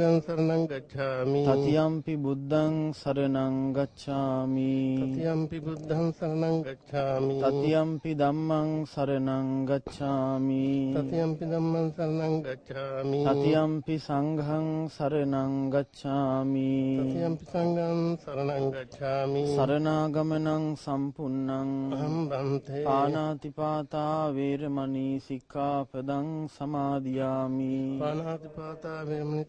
සංඝං සරණං ගච්ඡාමි තතියම්පි බුද්ධං සරණං ගච්ඡාමි. තතියම්පි බුද්ධං සරණං ගච්ඡාමි තතියම්පි ධම්මං සරණං ගච්ඡාමි. තතියම්පි ධම්මං සරණං ගච්ඡාමි තතියම්පි සංඝං සරණං ගච්ඡාමි. තතියම්පි සංඝං සරණං ගච්ඡාමි සරණාගමනං සම්පුන්නං අහං බන්තේ පානාතිපාතා වේරමණී සික්ඛාපදං සමාදියාමි. පානාතිපාතා වේරමණී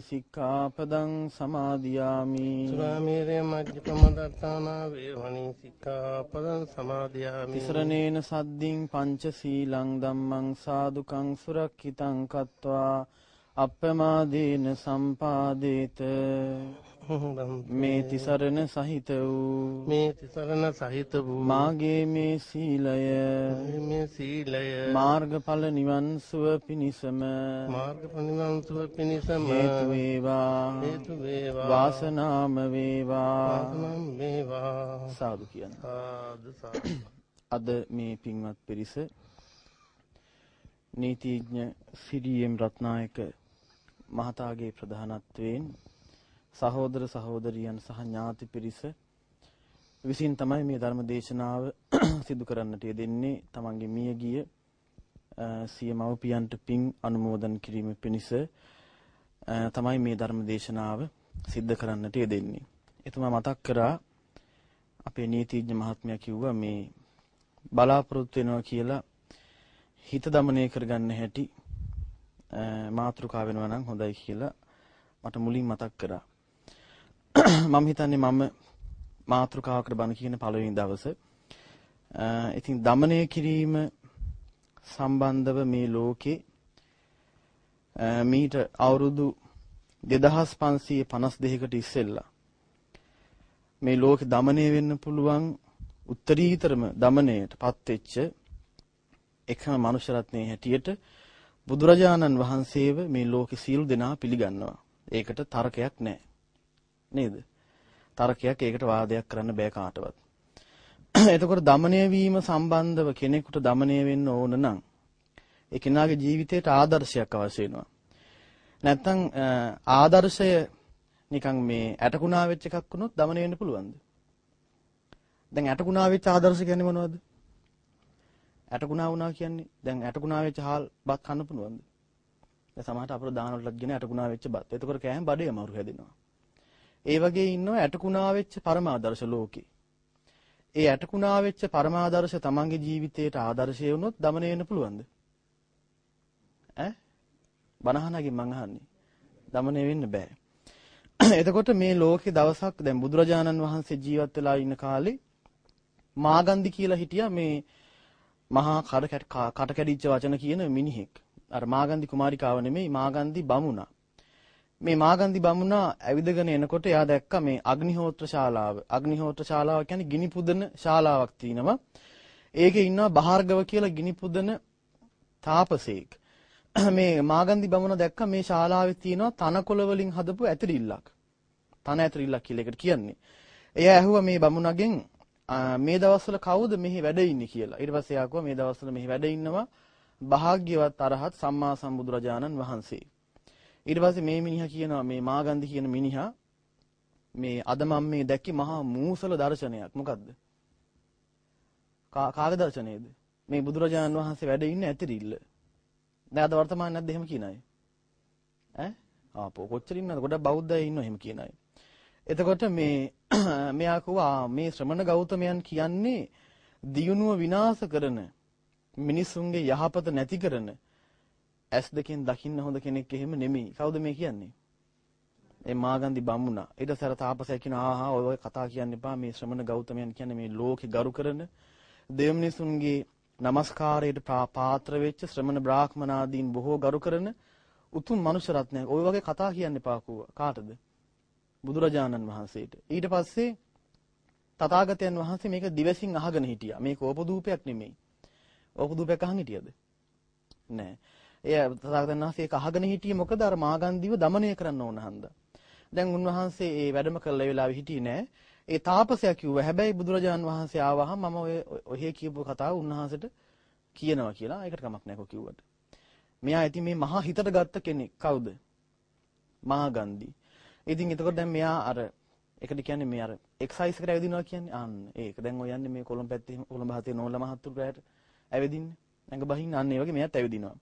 සික්ඛාපදං සමාදියාමි. සුරාමේරය මජ්ජපම දත්තානා වේරමණී සික්ඛාපදං සමාදියාමි. තිසරණේන සද්දින් පංචශීලං ධම්මං සාදුකං සුරක්ෂිතං කତ୍වා. අප්පමාදේන සම්පාදේත මේ තිසරණ සහිත වූ මේ තිසරණ සහිත වූ මාගේ මේ සීලය. මේ සීලය. මාර්ගඵල නිවන් සුව පිණිසම මාර්ග ප්‍රනිවන්සුව පිණිසම හේතු වේවා. හේතු වේවා. වාසනාම වේවා. වාසනම් වේවා. සාදු කියන සාදු සාදු. අද මේ පින්වත් පිරිස නීතිඥ සිරියම් රත්නායක මහතාගේ ප්‍රධානත්වයෙන් සහෝදර සහෝදරියන් සහ ඥාති පිරිස විසින් තමයි මේ ධර්ම දේශනාව සිදු කරන්නට යෙදෙන්නේ තමන්ගේ මියගිය සිය මව්පියන්ට පින් අනුමෝදන් කිරීම පිණිස තමයි මේ ධර්ම දේශනාව සිද්ධ කරන්නට යෙදෙන්නේ. එතුමා මතක් කරා අපේ නීතිඥ මහත්මයා කිව්වා මේ බලාපොරොත්තු වෙනවා කියලා හිත দমনය කරගන්න හැටි මාතෘකාව වෙනවා නම් හොඳයි කියලා මට මුලින් මතක් කරා. මම හිතන්නේ මම මාතෘකාවකට බණ කියන පළවෙනි දවස. ඉතින් দমনය කිරීම සම්බන්ධව මේ ලෝකේ මීට අවුරුදු 2552කට ඉස්සෙල්ලා මේ ලෝකෙ দমনය වෙන්න පුළුවන් උත්තරීතරම দমনයටපත් වෙච්ච එකම මනුෂ්‍ය රත්නයේ හැටියට බුදුරජාණන් වහන්සේව මේ ලෝකෙ සීල් දෙනා පිළිගන්නවා. ඒකට තර්කයක් නැහැ. නේද? තර්කයක් ඒකට වාදයක් කරන්න බෑ කාටවත්. එතකොට দমনය වීම සම්බන්ධව කෙනෙකුට দমনය වෙන්න ඕන නම් ඒ කෙනාගේ ජීවිතයට ආදර්ශයක් අවශ්‍ය වෙනවා. නැත්තම් ආදර්ශය නිකන් මේ ඇටකුණා වෙච්ච එකක් වුණොත් দমন වෙන්න පුළුවන්ද? දැන් ඇටකුණා වෙච්ච ආදර්ශ කියන්නේ මොනවද? ඇටකුණා වුණා කියන්නේ දැන් ඇටකුණා වෙච්ච හාල් බත් කන්න පුළුවන්ද? දැන් සමහරට අපර දානවලටත් ගෙන ඇටකුණා වෙච්ච බත්. එතකොට කෑම බඩේ අමාරු හැදෙනවා. ඒ වගේ ඉන්නවා ඇටකුණා වෙච්ච පරමාදර්ශ ලෝකේ. ඒ ඇටකුණා වෙච්ච පරමාදර්ශ තමන්ගේ ජීවිතයට ආදර්ශය වුණොත් দমনය වෙන්න පුළුවන්ද? ඈ? බනහනගෙන් මං අහන්නේ. দমনය වෙන්න බෑ. එතකොට මේ ලෝකේ දවසක් දැන් බුදුරජාණන් වහන්සේ ජීවත් වෙලා ඉන්න කාලේ මාගන්දි කියලා හිටියා මේ මහා කඩ කඩ කැඩිච්ච වචන කියන මිනිහෙක්. අර මාගන්දි කුමාරිකාව නෙමෙයි මාගන්දි බමුණා. මේ මාගන්දි බමුණා ඇවිදගෙන එනකොට එයා දැක්කා මේ අග්නිහෝත්‍ර ශාලාව. අග්නිහෝත්‍ර ශාලාව කියන්නේ ගිනි පුදන ශාලාවක් තියෙනවා. ඒකේ ඉන්නවා බහාර්ගව කියලා ගිනි පුදන තාපසේක්. මේ මාගන්දි බමුණ දැක්කා මේ ශාලාවේ තියෙනවා තනකොළ වලින් හදපු ඇතිරිල්ලක්. තන ඇතිරිල්ලක් කියලා එකට කියන්නේ. එයා ඇහුවා මේ බමුණගෙන් "ආ, මේ දවස්වල කවුද මෙහි වැඩ ඉන්නේ කියලා. ඊට පස්සේ එයා කිව්වා මේ දවස්වල මෙහි වැඩ ඉන්නවා භාග්‍යවත් අරහත් සම්මා සම්බුදුරජාණන් වහන්සේ. ඊට පස්සේ මේ මිනිහා කියනවා මේ මාගන්ධි කියන මිනිහා මේ අද මම මේ දැක්කේ මහා මූසල දර්ශනයක්. මොකද්ද? කාගේ දර්ශනයේද? මේ බුදුරජාණන් වහන්සේ වැඩ ඉන්න ඇතිරිල්ල. දැන් අද වර්තමාන නැද්ද එහෙම කියන අය? ඈ? ආපෝ කොච්චර ඉන්නවද? ගොඩක් බෞද්ධය ඉන්නවා එහෙම කියන අය. එතකොට මේ මෙයා කිව්වා මේ ශ්‍රමණ ගෞතමයන් කියන්නේ දියුණුව විනාශ කරන මිනිසුන්ගේ යහපත නැති කරන ඇස් දෙකෙන් දකින්න හොඳ කෙනෙක් එහෙම නෙමෙයි. කවුද මේ කියන්නේ? ඒ මාගන්දි බමුණා. ඊට සැර තාපසය කියන ආහා ඔය කතා කියන්න එපා. මේ ශ්‍රමණ ගෞතමයන් කියන්නේ මේ ලෝකේ ගරු කරන දෙව්මිනිසුන්ගේ নমස්කාරයට පාත්‍ර වෙච්ච ශ්‍රමණ බ්‍රාහ්මනාදීන් බොහෝ ගරු කරන උතුම් මනුෂ්‍ය රත්නයක්. ওই වගේ කතා කියන්න එපා කාටද? බුදුරජාණන් වහන්සේට. ඊට පස්සේ තථාගතයන් වහන්සේ මේක දිවසින් අහගෙන හිටියා. මේක ඕපදූපයක් නෙමෙයි. ඕපදූපයක් අහන් හිටියද? නෑ. එය තථාගතයන් වහන්සේ ඒක අහගෙන හිටියේ මොකද අර මාගන්ධීව দমনය කරන්න ඕන හන්ද. දැන් උන්වහන්සේ ඒ වැඩම කළ වෙලාවේ හිටියේ නෑ. ඒ තාපසයා කිව්වා. හැබැයි බුදුරජාන් වහන්සේ ආවහම මම ඔය ඔහේ කියපු කතාව උන්වහන්සේට කියනවා කියලා. ඒකට කමක් නෑ කිව්වට. මෙයා ඉතින් මේ මහා හිතට ගත්ත කෙනෙක් කවුද? මාගන්ධී. ඉතින් එතකොට දැන් මෙයා අර ඒකට කියන්නේ මේ අර එක්සයිස් එකට ඇවිදිනවා කියන්නේ අන්න ඒක. දැන් ඔය යන්නේ මේ කොළඹ පැත්තේ කොළඹ හතේ නෝල මහත්තුරු පැයට ඇවිදින්නේ. නැඟ බහින්න අන්න ඒ වගේ මෙයාත් ඇවිදිනවා.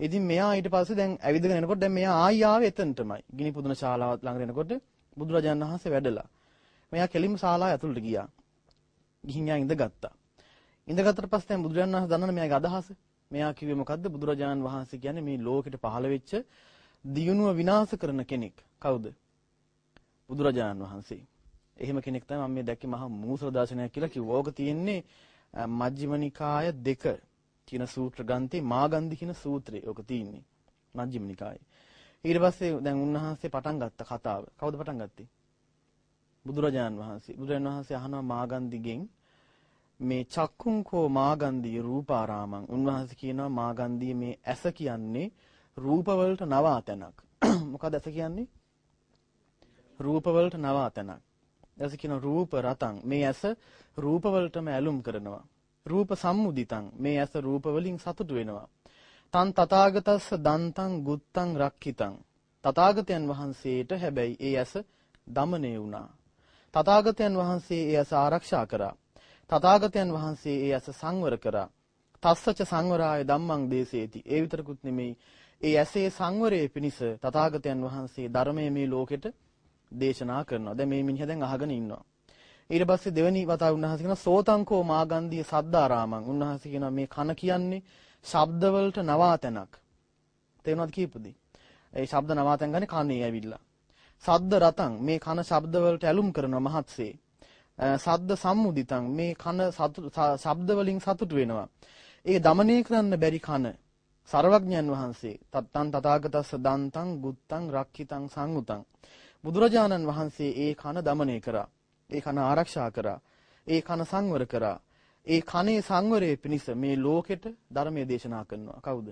ඉතින් මෙයා ඊට පස්සේ දැන් ඇවිදගෙන එනකොට දැන් මෙයා ආයි ආවේ එතනටමයි. ගිනි පුදුන ශාලාවත් ළඟට එනකොට බුදුරජාණන් වහන්සේ වැඩලා. මෙයා කෙලින්ම ශාලාව ඇතුළට ගියා. ගිහින් යා ඉඳගත්තා. ඉඳගත්තට පස්සේ දැන් බුදුරජාණන් වහන්සේ දන්නන මෙයාගේ අදහස. මෙයා කිව්වේ මොකද්ද? බුදුරජාණන් වහන්සේ කියන්නේ මේ ලෝකෙට පහළ වෙච්ච දියුණුව විනාශ කරන කෙනෙක්. කවුද? බුදුරජාණන් වහන්සේ. එහෙම කෙනෙක් තමයි මම මේ දැක්කේ මහා මූසල දාර්ශනයක් කියලා කිව්වා. ඕක තියෙන්නේ මජ්ක්‍ධිම නිකාය දෙක කියන සූත්‍ර ග්‍රන්ථේ මාගන්ධි කියන සූත්‍රය. ඕක තියෙන්නේ මජ්ක්‍ධිම නිකායේ. ඊට පස්සේ දැන් උන්වහන්සේ පටන් ගත්ත කතාව. කවුද පටන් ගත්තේ? බුදුරජාණන් වහන්සේ. බුදුරජාණන් වහන්සේ අහනවා මාගන්ධිගෙන් මේ චක්කුංකෝ මාගන්ධී රූපාරාමං. උන්වහන්සේ කියනවා මාගන්ධී මේ ඇස කියන්නේ රූපවලට නවාතැනක්. මොකද ඇස කියන්නේ? රූපවලට නවාතැනක්. ඇස කියන රූප රතං. මේ ඇස රූපවලටම ඇලුම් කරනවා. රූප සම්මුදිතං. මේ ඇස රූප වලින් සතුටු වෙනවා. තන් තථාගතස්ස දන්තං ගුත්තං රක්ඛිතං. තථාගතයන් වහන්සේට හැබැයි ඒ ඇස දමණය වුණා. තථාගතයන් වහන්සේ ඒ ඇස ආරක්ෂා කරා. තථාගතයන් වහන්සේ ඒ ඇස සංවර කරා. තස්සච සංවරාය ධම්මං දේසේති. ඒ විතරකුත් නෙමෙයි. ඒ ඇසේ සංවරයේ පිණිස තථාගතයන් වහන්සේ ධර්මයේ මේ ලෝකෙට දේශනා කරනවා. දැන් මේ මිනිහා දැන් අහගෙන ඉන්නවා. ඊට පස්සේ දෙවෙනි වතාවේ උන්වහන්සේ කියනවා සෝතංකෝ මාගන්ධිය සද්දාරාමං. උන්වහන්සේ කියනවා මේ කන කියන්නේ ශබ්දවලට නවාතනක්. තේරුණාද කීපදී? ඒ ශබ්ද නවාතන ගන්නේ කනේ ඇවිල්ලා. සද්ද රතං මේ කන ශබ්දවලට ඇලුම් කරනවා මහත්සේ. සද්ද සම්මුදිතං මේ කන ශබ්ද වලින් සතුට වෙනවා. ඒ দমনය කරන්න බැරි කන සර්වඥයන් වහන්සේ තත්තං තථාගතස්ස දන්තං ගුත්තං රක්ඛිතං සංඋතං බුදුරජාණන් වහන්සේ ඒ කන দমনය කරා. ඒ කන ආරක්ෂා කරා. ඒ කන සංවර කරා. ඒ කනේ සංවරයේ පිණිස මේ ලෝකෙට ධර්මයේ දේශනා කරනවා. කවුද?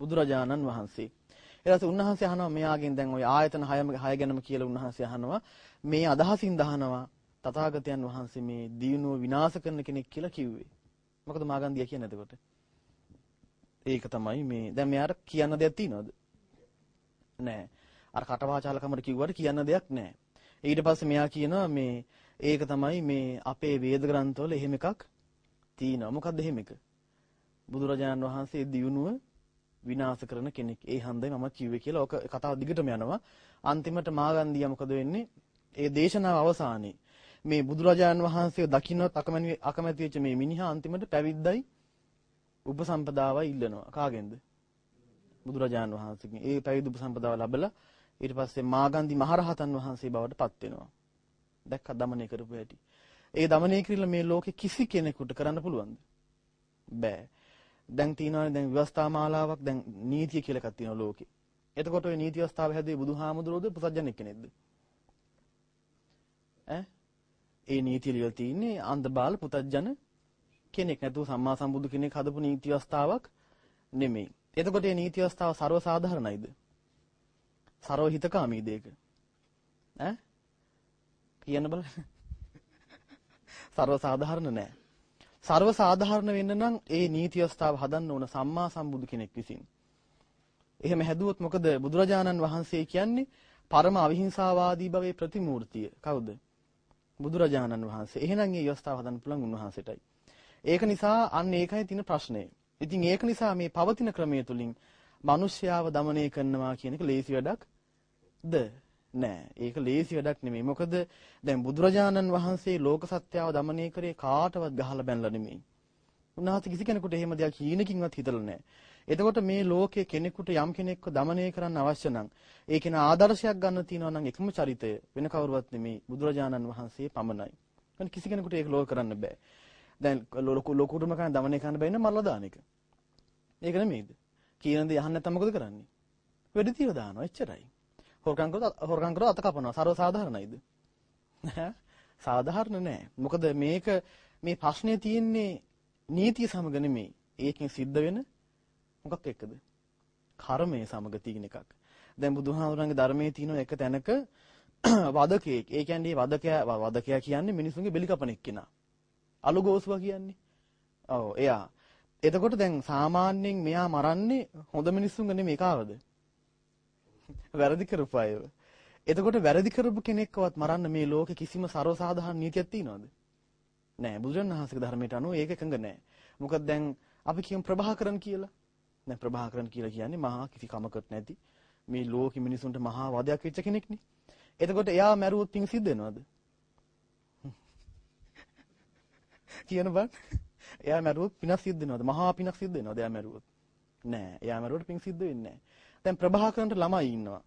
බුදුරජාණන් වහන්සේ. ඊට පස්සේ උන්වහන්සේ අහනවා මෙයාගෙන් දැන් ওই ආයතන 6 6 ගැනම කියලා උන්වහන්සේ අහනවා මේ අදහසින් දහනවා තථාගතයන් වහන්සේ මේ දියුණුව විනාශ කරන කෙනෙක් කියලා කිව්වේ. මොකද මාගන්දිය කියන්නේ එතකොට? ඒක තමයි මේ දැන් මෙයාට කියන්න දෙයක් තියනවද? නෑ. අර කටවාචාලකමර කිව්වට කියන්න දෙයක් නෑ. ඊට පස්සේ මෙයා කියනවා මේ ඒක තමයි මේ අපේ වේද ග්‍රන්ථවල එහෙම එකක් තියෙනවා. මොකද්ද එහෙම එක? බුදුරජාණන් වහන්සේ දියුණුව විනාශ කරන කෙනෙක්. ඒ හන්දේ මම කිව්වේ කියලා ඔක කතාව දිගටම යනවා. අන්තිමට මාගන්දියා මොකද වෙන්නේ? ඒ දේශනාව අවසානයේ මේ බුදුරජාණන් වහන්සේ දකින්නත් අකමැති වෙච්ච මේ මිනිහා අන්තිමට පැවිද්දයි උපසම්පදාවයි ඉල්ලනවා. කාගෙන්ද? බුදුරජාණන් වහන්සේගෙන්. ඒ පැවිදි උපසම්පදාව ලැබලා ඊට පස්සේ මාගන්දි මහරහතන් වහන්සේ බවට පත් වෙනවා. දැක්ක දමනය කරපු හැටි. ඒ දමනය කිරීම මේ ලෝකේ කිසි කෙනෙකුට කරන්න පුළුවන්ද? බෑ. දැන් තියෙනවානේ දැන් ව්‍යවස්ථා මාලාවක් දැන් නීතිය කියලා එකක් තියෙනවා ලෝකේ. එතකොට ওই නීති ව්‍යවස්ථාව හැදුවේ බුදුහාමුදුරුවෝද පුසත්ජනෙක් කෙනෙක්ද? ඈ? ඒ නීතිය ලියලා තියෙන්නේ අන්දබාල පුතත්ජන කෙනෙක් නැතුව සම්මා සම්බුදු කෙනෙක් හදපු නීති ව්‍යවස්ථාවක් නෙමෙයි. එතකොට මේ නීති ව්‍යවස්ථාව ਸਰව සාධාරණයිද? සරව හිතකාමී දෙයක. ඈ කියන්න බලන්න. සර්ව සාධාරණ නෑ. සර්ව සාධාරණ වෙන්න නම් ඒ නීති අවස්ථාව හදන්න ඕන සම්මා සම්බුදු කෙනෙක් විසින්. එහෙම හැදුවොත් මොකද බුදුරජාණන් වහන්සේ කියන්නේ පරම අවිහිංසාවාදී භවයේ ප්‍රතිමූර්තිය. කවුද? බුදුරජාණන් වහන්සේ. එහෙනම් ඒ අවස්ථාව හදන්න පුළුවන් උන්වහන්සේටයි. ඒක නිසා අන්න ඒකයි තියෙන ප්‍රශ්නේ. ඉතින් ඒක නිසා මේ පවතින ක්‍රමය තුලින් මිනිස්යාව দমনය කරනවා කියන එක ලේසි වැඩක්ද නෑ. ඒක ලේසි වැඩක් නෙමෙයි. මොකද දැන් බුදුරජාණන් වහන්සේ ලෝක සත්‍යාව দমনය කරේ කාටවත් ගහලා බැනලා නෙමෙයි. උන්වහන්සේ කිසි කෙනෙකුට එහෙම දෙයක් හීනකින්වත් හිතලා නෑ. එතකොට මේ ලෝකයේ කෙනෙකුට යම් කෙනෙක්ව দমনය කරන්න අවශ්‍ය නම් ඒ කෙනා ආදර්ශයක් ගන්න තියෙනවා නම් එකම චරිතය වෙන කවුරුවත් නෙමෙයි බුදුරජාණන් වහන්සේ පමණයි. මම කිසි කෙනෙකුට ඒක ලෝක කරන්න බෑ. දැන් ලොකු ලොකුටම කන দমনය කරන්න බෑ නේ මරලා දාන එක. ඒක නෙමෙයිද? කියන දේ අහන්න නැත්නම් මොකද කරන්නේ? වෙඩි තියව දානවා එච්චරයි. හොරකම් කරොත් හොරකම් කරොත් අත කපනවා. ਸਰව සාධාරණයිද? සාධාරණ නෑ. මොකද මේක මේ ප්‍රශ්නේ තියෙන්නේ නීතිය සමග නෙමෙයි. ඒකෙන් සිද්ධ වෙන මොකක් එක්කද? කර්මයේ සමග තියෙන එකක්. දැන් බුදුහාමුදුරන්ගේ ධර්මයේ තියෙන එක තැනක වදකෙක්. ඒ කියන්නේ වදකයා වදකයා කියන්නේ මිනිසුන්ගේ බෙලි කපන එක්කිනා. අලුගෝසුවා කියන්නේ. ඔව් එයා. එතකොට දැන් සාමාන්‍යයෙන් මෙයා මරන්නේ හොඳ මිනිස්සුන්ග නෙමෙයි කාවද? වැරදි කරපු අයව. එතකොට වැරදි කරපු කෙනෙක්වත් මරන්න මේ ලෝකේ කිසිම ਸਰවසාධාරණ නීතියක් තියනවද? නෑ බුදුරණවහන්සේගේ ධර්මයට අනුව ඒක එකඟ නෑ. මොකද දැන් අපි කියමු ප්‍රභාකරන් කියලා. දැන් ප්‍රභාකරන් කියලා කියන්නේ මහා කිසි කමකට නැති මේ ලෝකෙ මිනිසුන්ට මහා වදයක් වෙච්ච කෙනෙක්නේ. එතකොට එයා මැරුවොත් පින් සිද්ධ වෙනවද? කියන බං. එයා මැරුවොත් පිනක් සිද්ධ වෙනවද? මහා පිනක් සිද්ධ වෙනවද එයා මැරුවොත්? නෑ. එයා මැරුවට පින් සිද්ධ වෙන්නේ නෑ. දැන් ප්‍රභාකරන්ට ළමයි ඉන්නවා.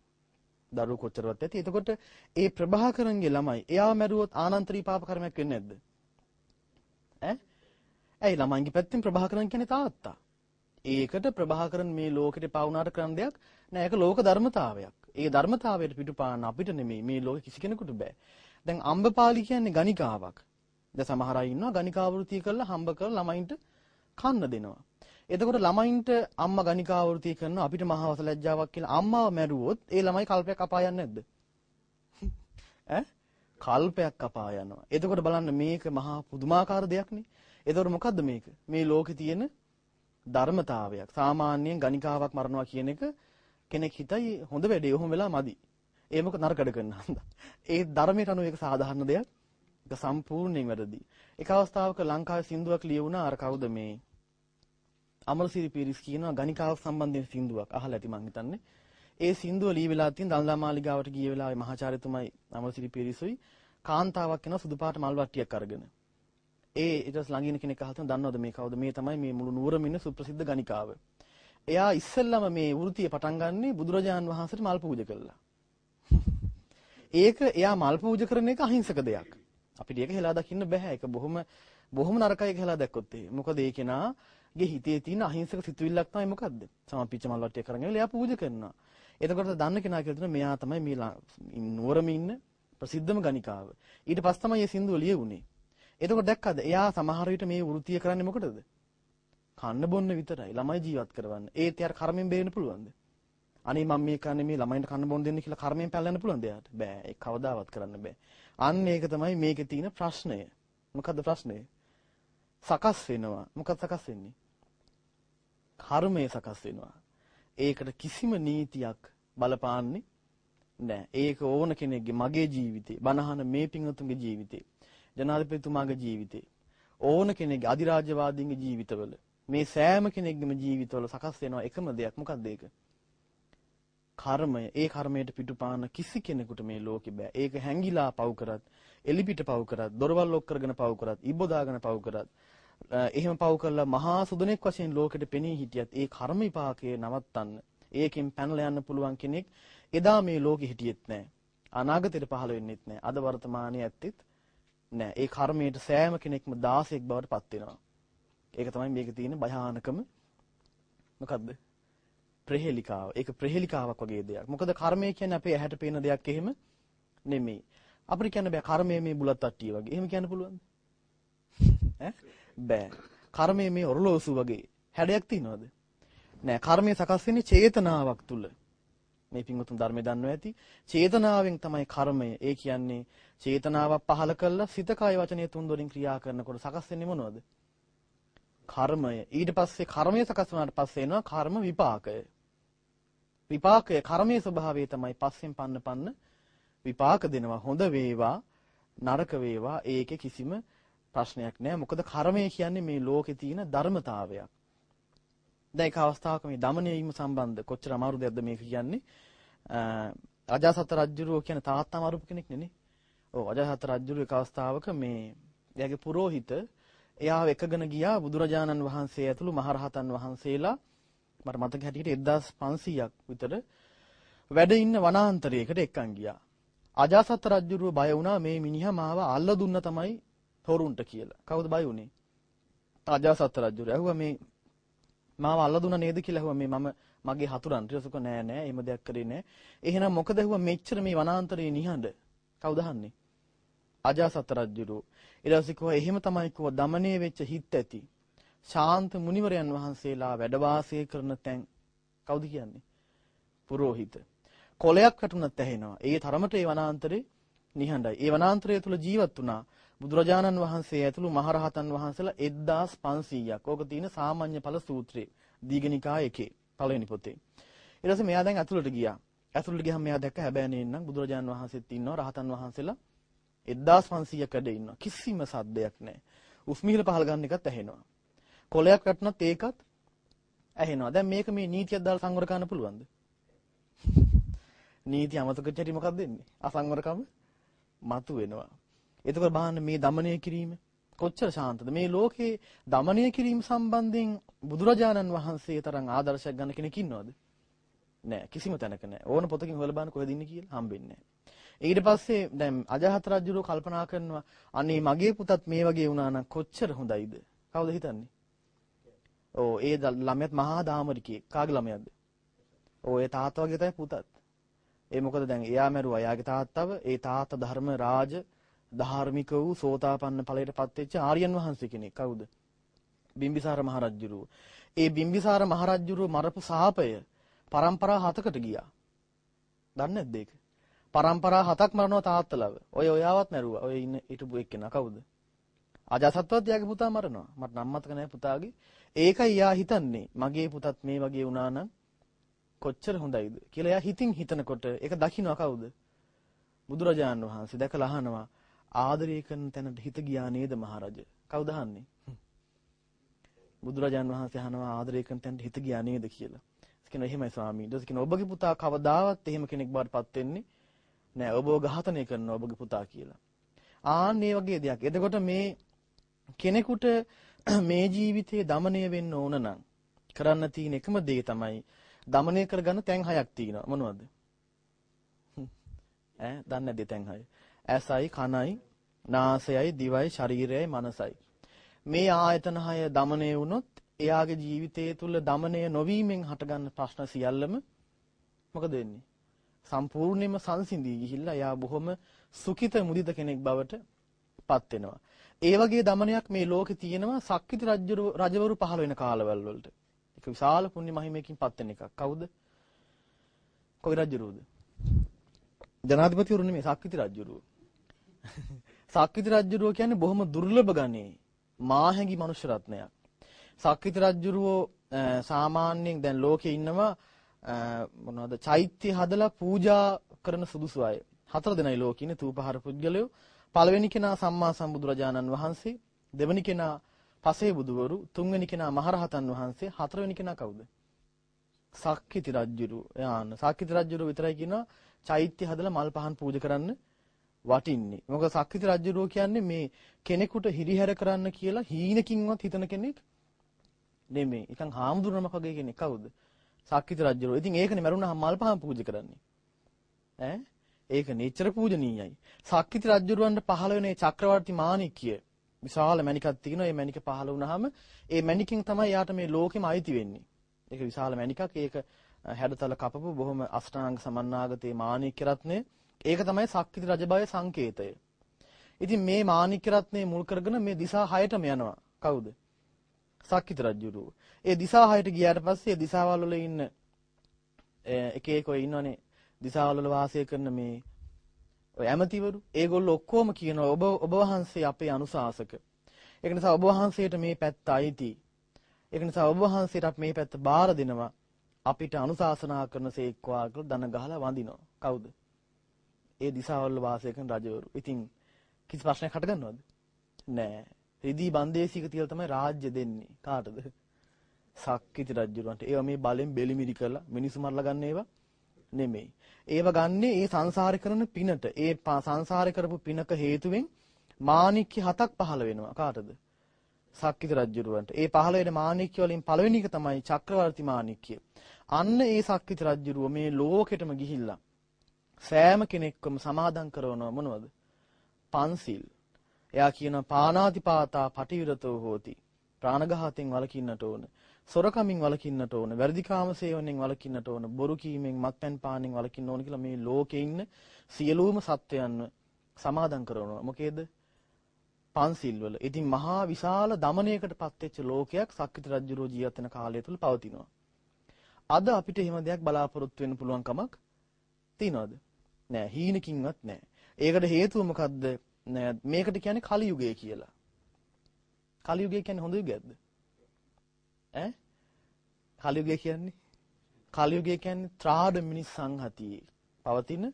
දරුවෝ කොච්චරවත් ඇති. එතකොට ඒ ප්‍රභාකරන්ගේ ළමයි එයාව මැරුවොත් ආනන්තරී පාප කර්මයක් වෙන්නේ නැද්ද? ඈ? ඇයි ළමයින්ගේ පැත්තෙන් ප්‍රභාකරන් කියන්නේ තාත්තා. ඒකට ප්‍රභාකරන් මේ ලෝකෙට පවුනාට කරන දෙයක් නෑ ඒක ලෝක ධර්මතාවයක්. ඒ ධර්මතාවයට පිටුපාන අපිට නෙමෙයි මේ ලෝකෙ කිසි කෙනෙකුට බෑ. දැන් අම්බපාලි කියන්නේ ගණිකාවක්. දැන් සමහර අය ඉන්නවා ගණිකාවෘතිය කරලා හම්බ කරලා ළමයින්ට කන්න දෙනවා. එතකොට ළමයින්ට අම්මා ගණිකාවෘතිය කරනවා අපිට මහවස ලැජ්ජාවක් කියලා අම්මාව මැරුවොත් ඒ ළමයි කල්පයක් අපාය යන්නේ නැද්ද? ඈ කල්පයක් අපාය යනවා. එතකොට බලන්න මේක මහා පුදුමාකාර දෙයක්නේ. එතකොට මොකද්ද මේක? මේ ලෝකේ තියෙන ධර්මතාවයක්. සාමාන්‍යයෙන් ගණිකාවක් මරනවා කියන එක කෙනෙක් හිතයි හොඳ වැඩේ ඔහොම වෙලා මදි. ඒ මොක නරකඩ කරන හන්ද. ඒ ධර්මයට අනුව ඒක සාධාරණ දෙයක්. ඒක සම්පූර්ණයෙන් වැරදි. එක අවස්ථාවක ලංකාවේ සින්දුවක් ලියුණා අර කවුද මේ අමරසිරි පීරිස් කියනවා ගණිකාවක් සම්බන්ධයෙන් සින්දුවක් අහලා ඇති මං හිතන්නේ. ඒ සින්දුව ලී වෙලා තියෙන දල්දා මාලිගාවට ගිය වෙලාවේ මහාචාර්යතුමයි අමරසිරි පීරිසුයි කාන්තාවක් වෙන සුදු පාට මල් වට්ටියක් අරගෙන. ඒ ඊට පස්සේ ළඟ ඉන්න කෙනෙක් අහලා දන්නවද මේ කවුද මේ තමයි මේ මුළු නුවරම ඉන්න සුප්‍රසිද්ධ ගණිකාව. එයා ඉස්සෙල්ලම මේ වෘත්තිය පටන් ගන්නේ බුදුරජාන් වහන්සේට මල් පූජා කළා. ඒක එයා මල් පූජා කරන එක අහිංසක දෙයක්. අපිට ඒක හෙලා දකින්න බෑ. ඒක බොහොම බොහොම නරකයි කියලා දැක්කොත් ඒ. මොකද ඒ කෙනාගේ හිතේ තියෙන අහිංසක සිතුවිල්ලක් තමයි මොකද්ද? සමපිච්ච මල් වට්ටිය කරගෙන එයා පූජා කරනවා. එතකොට දන්න කෙනා කියලා තියෙන මෙයා තමයි මේ නුවරම ඉන්න ප්‍රසිද්ධම ගණිකාව. ඊට පස්සේ තමයි මේ සින්දුව ලියුනේ. එතකොට දැක්කද? එයා සමහර විට මේ වෘත්තිය කරන්නේ මොකටද? කන්න බොන්න විතරයි. ළමයි ජීවත් කරවන්න. ඒත් යාර කර්මෙන් බේරෙන්න පුළුවන්ද? අනේ මම මේ කන්නේ මේ ළමයින්ට කන්න බොන්න දෙන්න කියලා කර්මයෙන් පැලලන්න පුළුවන්ද එයාට? බෑ. ඒක කවදාවත් කරන්න බෑ. අන්න ඒක තමයි මේකේ තියෙන ප්‍රශ්නය. මොකද්ද ප්‍රශ්නය? සකස් වෙනවා. මොකක්ද සකස් වෙන්නේ? කර්මය සකස් වෙනවා. ඒකට කිසිම නීතියක් බලපාන්නේ නෑ. ඒක ඕන කෙනෙක්ගේ මගේ ජීවිතේ, බනහන මේ පින්වතුන්ගේ ජීවිතේ, ජනාධිපතිතුමාගේ ජීවිතේ, ඕන කෙනෙක්ගේ අධිරාජ්‍යවාදීන්ගේ ජීවිතවල මේ සෑම කෙනෙක්ගේම ජීවිතවල සකස් වෙනවා එකම දෙයක්. මොකක්ද ඒක? කර්මය ඒ කර්මයට පිටුපාන කිසි කෙනෙකුට මේ ලෝකෙ බෑ. ඒක හැංගිලා පව් කරත්, එලිපිට පව් කරත්, දොරවල් ලොක් කරගෙන පව් කරත්, ඉබ්බොදාගෙන පව් කරත්, එහෙම පව් කරලා මහා සුදනෙක් වශයෙන් ලෝකෙට පෙනී හිටියත් ඒ කර්ම විපාකයේ නවත්තන්න, ඒකෙන් පැනලා යන්න පුළුවන් කෙනෙක් එදා මේ ලෝකෙ හිටියෙත් නෑ. අනාගතයට පහළ වෙන්නෙත් නෑ. අද වර්තමානයේ ඇත්තෙත් නෑ. ඒ කර්මයට සෑම කෙනෙක්ම 16ක් බවට පත් වෙනවා. ඒක තමයි මේකේ තියෙන භයානකම මොකද්ද? ප්‍රහෙලිකාව. ඒක ප්‍රහෙලිකාවක් වගේ දෙයක්. මොකද කර්මය කියන්නේ අපේ ඇහැට පේන දෙයක් එහෙම නෙමෙයි. අපිට කියන්න බෑ කර්මය මේ බුලත් අට්ටිය වගේ. එහෙම කියන්න පුළුවන්ද? ඈ බෑ. කර්මය මේ ඔරලෝසු වගේ හැඩයක් තියනවද? නෑ. කර්මය සකස් වෙන්නේ චේතනාවක් තුල. මේ පින්වතුන් ධර්මය දන්නවා ඇති. චේතනාවෙන් තමයි කර්මය. ඒ කියන්නේ චේතනාවක් පහල කළා සිත කය වචනය තුන් දොරින් ක්‍රියා කරනකොට සකස් වෙන්නේ මොනවද? කර්මය. ඊට පස්සේ කර්මය සකස් වුණාට පස්සේ එනවා කර්ම විපාකය. විපාකය කර්මයේ ස්වභාවය තමයි පස්සෙන් පන්න පන්න විපාක දෙනවා. හොඳ වේවා නරක වේවා ඒකේ කිසිම ප්‍රශ්නයක් නෑ. මොකද කර්මය කියන්නේ මේ ලෝකේ තියෙන ධර්මතාවයක්. දැන් එක අවස්ථාවක මේ দমনය වීම සම්බන්ධ කොච්චර අමාරු දෙයක්ද මේක කියන්නේ? රජාසත් රජුරෝ කියන තාත්තා මාරුප කෙනෙක් නෙනේ ඔව් රජාසත් රජුරෝ එක අවස්ථාවක මේ එයාගේ පුරোহিত එයාව එකගෙන ගියා බුදුරජාණන් වහන්සේ ඇතුළු මහරහතන් වහන්සේලා. මට මතක හැටියට 1500ක් විතර වැඩ ඉන්න වනාන්තරයකට එක්කන් ගියා. අජාසත් රජුරුව බය වුණා මේ මිනිහා මාව අල්ල දුන්න තමයි හොරුන්ට කියලා. කවුද බය වුනේ? අජාසත් රජුරුව ඇහුවා මේ මාව අල්ල දුන්න නේද කියලා ඇහුවා මේ මම මගේ හතුරන් ටිකසුක නෑ නෑ එහෙම දෙයක් කරේ නෑ. එහෙනම් මොකද ඇහුවා මෙච්චර මේ වනාන්තරේ නිහඬ කවුද අහන්නේ? අජාසත් රජුරුව ඊට පස්සේ කිව්වා එහෙම තමයි කිව්වා දමණය වෙච්ච හිත් ඇති ශාන්ත මුනිවරයන් වහන්සේලා වැඩ වාසය කරන තැන් කවුද කියන්නේ? පුරোহিত. කොලයක් වැටුණත් ඇහෙනවා. ඒ තරමට ඒ වනාන්තරේ නිහඬයි. ඒ වනාන්තරය තුල ජීවත් වුණා බුදුරජාණන් වහන්සේ ඇතුළු මහරහතන් වහන්සේලා 1500ක්. ඕක තියෙන සාමාන්‍ය ඵල සූත්‍රයේ දීඝනිකාය එකේ පළවෙනි පොතේ. ඊට පස්සේ මෙයා දැන් ඇතුළට ගියා. ඇතුළට ගියාම මෙයා දැක්ක හැබැයි නේනම් බුදුරජාණන් වහන්සේත් ඉන්නවා රහතන් වහන්සේලා 1500ක් වැඩ ඉන්නවා. කිසිම සද්දයක් නැහැ. උස්මිහිල පහල ගන්න එකත් ඇහෙනවා. කොලයක් වැටුණත් ඒකත් ඇහෙනවා. දැන් මේක මේ නීතියක් දාලා සංවර කරන්න පුළුවන්ද? නීති අමතක කරච්චටි මොකක්ද වෙන්නේ? අසංවරකම මතු වෙනවා. එතකොට බලන්න මේ দমনය කිරීම කොච්චර ශාන්තද? මේ ලෝකේ দমনය කිරීම සම්බන්ධයෙන් බුදුරජාණන් වහන්සේ තරම් ආදර්ශයක් ගන්න කෙනෙක් ඉන්නවද? නෑ කිසිම තැනක නෑ. ඕන පොතකින් හොයලා බලන්න කොහෙද ඉන්නේ කියලා හම්බෙන්නේ නෑ. ඊට පස්සේ දැන් අජහත් රජුරෝ කල්පනා කරනවා අනේ මගේ පුතත් මේ වගේ වුණා නම් කොච්චර හොඳයිද? කවුද හිතන්නේ? ඔව් ඒ ළමයාත් මහා දාමරිකේ. කාගේ ළමයාද? ඔව් ඒ තාත්තා වගේ තමයි පුතත්. ඒ මොකද දැන් එයා මැරුවා. එයාගේ තාත්තව ඒ තාත්තා ධර්ම රාජ ධාර්මික වූ සෝතාපන්න ඵලයට පත්වෙච්ච ආර්යයන් වහන්සේ කෙනෙක්. කවුද? බිම්බිසාර මහරජුරුව. ඒ බිම්බිසාර මහරජුරුව මරපු සාපය පරම්පරා හතකට ගියා. දන්නේ නැද්ද ඒක? පරම්පරා හතක් මරනවා තාත්තලව. ඔය ඔයාවත් මැරුවා. ඔය ඉන්න හිටපු එක්කෙනා කවුද? අජාසත්වත් එයාගේ පුතා මරනවා. මට නම් මතක නැහැ පුතාගේ ඒකයි යා හිතන්නේ මගේ පුතත් මේ වගේ වුණා නම් කොච්චර හොඳයිද කියලා එයා හිතින් හිතනකොට ඒක දකින්න කවුද? බුදුරජාණන් වහන්සේ දැකලා අහනවා ආදරය කරන තැනට හිත ගියා නේද මහරජ? කවුද අහන්නේ? බුදුරජාණන් වහන්සේ අහනවා ආදරය කරන තැනට හිත ගියා නේද කියලා. ඒක කියන එහෙමයි ස්වාමීන් වහන්සේ කියන ඔබගේ පුතා කවදාවත් එහෙම කෙනෙක් බවටපත් වෙන්නේ නෑ. ඔබව ඝාතනය කරනවා ඔබගේ පුතා කියලා. ආන් මේ වගේ දෙයක්. එතකොට මේ කෙනෙකුට මේ ජීවිතේ দমনය වෙන්න ඕන නම් කරන්න තියෙන එකම දේ තමයි দমনය කරගන්න තැන් හයක් තියෙනවා. මොනවද? ඈ දන්නේ නැද්ද තැන් හය? ඇසයි කනයි නාසයයි දිවයි ශරීරයයි මනසයි. මේ ආයතන හය দমনය වුණොත් එයාගේ ජීවිතයේ තුල দমনය නොවීමෙන් හටගන්න ප්‍රශ්න සියල්ලම මොකද වෙන්නේ? සම්පූර්ණයෙන්ම සංසිඳී ගිහිල්ලා එයා බොහොම සුඛිත මුදිත කෙනෙක් බවට පත් වෙනවා. ඒ වගේ දමනයක් මේ ලෝකේ තියෙනවා සක්විති රජවරු රජවරු පහළ වෙන කාලවල වලට. ඒක විශාල පුණ්‍ය මහිමයකින් පත් වෙන එකක්. කවුද? කොයි රජවරුද? ජනාධිපතිවරු නෙමෙයි සක්විති රජවරු. සක්විති රජවරු කියන්නේ බොහොම දුර්ලභ ගණේ මාහැඟි මනුෂ්‍ය රත්නයක්. සක්විති රජවරුෝ සාමාන්‍යයෙන් දැන් ලෝකේ ඉන්නවා මොනවද චෛත්‍ය හදලා පූජා කරන සුදුසු අය. හතර දෙනයි ලෝකේ ඉන්නේ තූපහාර පුද්ගලයෝ. පළවෙනි කෙනා සම්මා සම්බුදුරජාණන් වහන්සේ, දෙවෙනි කෙනා පසේ බුදුවරු, තුන්වෙනි කෙනා මහරහතන් වහන්සේ, හතරවෙනි කෙනා කවුද? සක්විති රජුරු. යාන්න සක්විති රජුරු විතරයි කියනවා චෛත්‍ය හදලා මල් පහන් පූජා කරන්න වටින්නේ. මොකද සක්විති රජුරෝ කියන්නේ මේ කෙනෙකුට හිරිහැර කරන්න කියලා හීනකින්වත් හිතන කෙනෙක් නෙමෙයි. නිකන් හාමුදුරනමක් වගේ කෙනෙක් කවුද? සක්විති රජුරෝ. ඉතින් ඒකනේ මරුණා මල් පහන් පූජා කරන්නේ. ඈ ඒක නිච්චර පූජනීයයි. සක්විති රජුරවන්ට පහළ වෙන චක්‍රවර්ති මාණික්‍ය විශාල මණිකක් තියෙනවා. මේ මණික පහළ වුණාම ඒ මණිකෙන් තමයි යාට මේ ලෝකෙම අයිති වෙන්නේ. ඒක විශාල මණිකක්. ඒක හැඩතල කපපු බොහොම අෂ්ටාංග සමන්නාගතේ මාණික්‍ය රත්නේ ඒක තමයි ශක්ති රජබය සංකේතය. ඉතින් මේ මාණික්‍ය රත්නේ මුල් කරගෙන මේ දිසා 6ටම යනවා. කවුද? සක්විති රජුරු. ඒ දිසා 6ට ගියාට පස්සේ දිසාවල් වල ඉන්න එක එක ඔය ඉන්නවනේ දිසාවල් වල වාසය කරන මේ ඔය ඇමතිවරු ඒගොල්ලෝ ඔක්කොම කියනවා ඔබ ඔබ වහන්සේ අපේ අනුශාසක. ඒක නිසා ඔබ වහන්සේට මේ පැත්ත අයිති. ඒක නිසා ඔබ වහන්සේට මේ පැත්ත බාර දෙනවා. අපිට අනුශාසනා කරන සේක්වා කියලා දන ගහලා වඳිනවා. කවුද? ඒ දිසාවල වාසය කරන රජවරු. ඉතින් කිසි ප්‍රශ්නයක් හටගන්නවද? නෑ. රිදී බන්දේසික තියලා තමයි රාජ්‍ය දෙන්නේ. කාටද? සක්විති රජුරන්ට. ඒවා මේ බලෙන් බෙලිමිරි කරලා මිනිස්සු මරලා ගන්න ඒවා නෙමෙයි. ඒව ගන්නේ ඒ සංසාරේ කරන පිනට. ඒ සංසාරේ කරපු පිනක හේතුවෙන් මාණික්‍ය හතක් පහළ වෙනවා. කාටද? සක්විති රජුරවන්ට. ඒ පහළ වෙන මාණික්‍ය වලින් පළවෙනි එක තමයි චක්‍රවර්ති මාණික්‍ය. අන්න ඒ සක්විති රජුරුව මේ ලෝකෙටම ගිහිල්ලා සෑම කෙනෙක්වම සමාදම් කරනවා මොනවද? පන්සිල්. එයා කියනවා පානාතිපාතා පටිවිරතෝ හෝති. ප්‍රාණඝාතයෙන් වළකින්නට ඕන. සොරකමින් වළකින්නට ඕන, වැරදි කාම සේවනයෙන් වළකින්නට ඕන, බොරු කීමෙන්, මත්පැන් පානෙන් වළකින්න ඕන කියලා මේ ලෝකේ ඉන්න සියලුම සත්වයන්ව සමාදම් කරනවා. මොකේද? පන්සිල් වල. ඉතින් මහා විශාල দমনයකට පත්වෙච්ච ලෝකයක් සක්විත රජුරෝ ජීවත් වෙන කාලය තුල පවතිනවා. අද අපිට එහෙම දෙයක් බලාපොරොත්තු වෙන්න පුළුවන් කමක් තියනවද? නෑ, හීනකින්වත් නෑ. ඒකට හේතුව මොකද්ද? මේකට කියන්නේ කලියුගය කියලා. කලියුගය කියන්නේ හොඳ යුගයක්ද? ඈ? කලියුගය කියන්නේ කලියුගය කියන්නේ ත්‍රාඩ මිනිස් සංහතියේ පවතින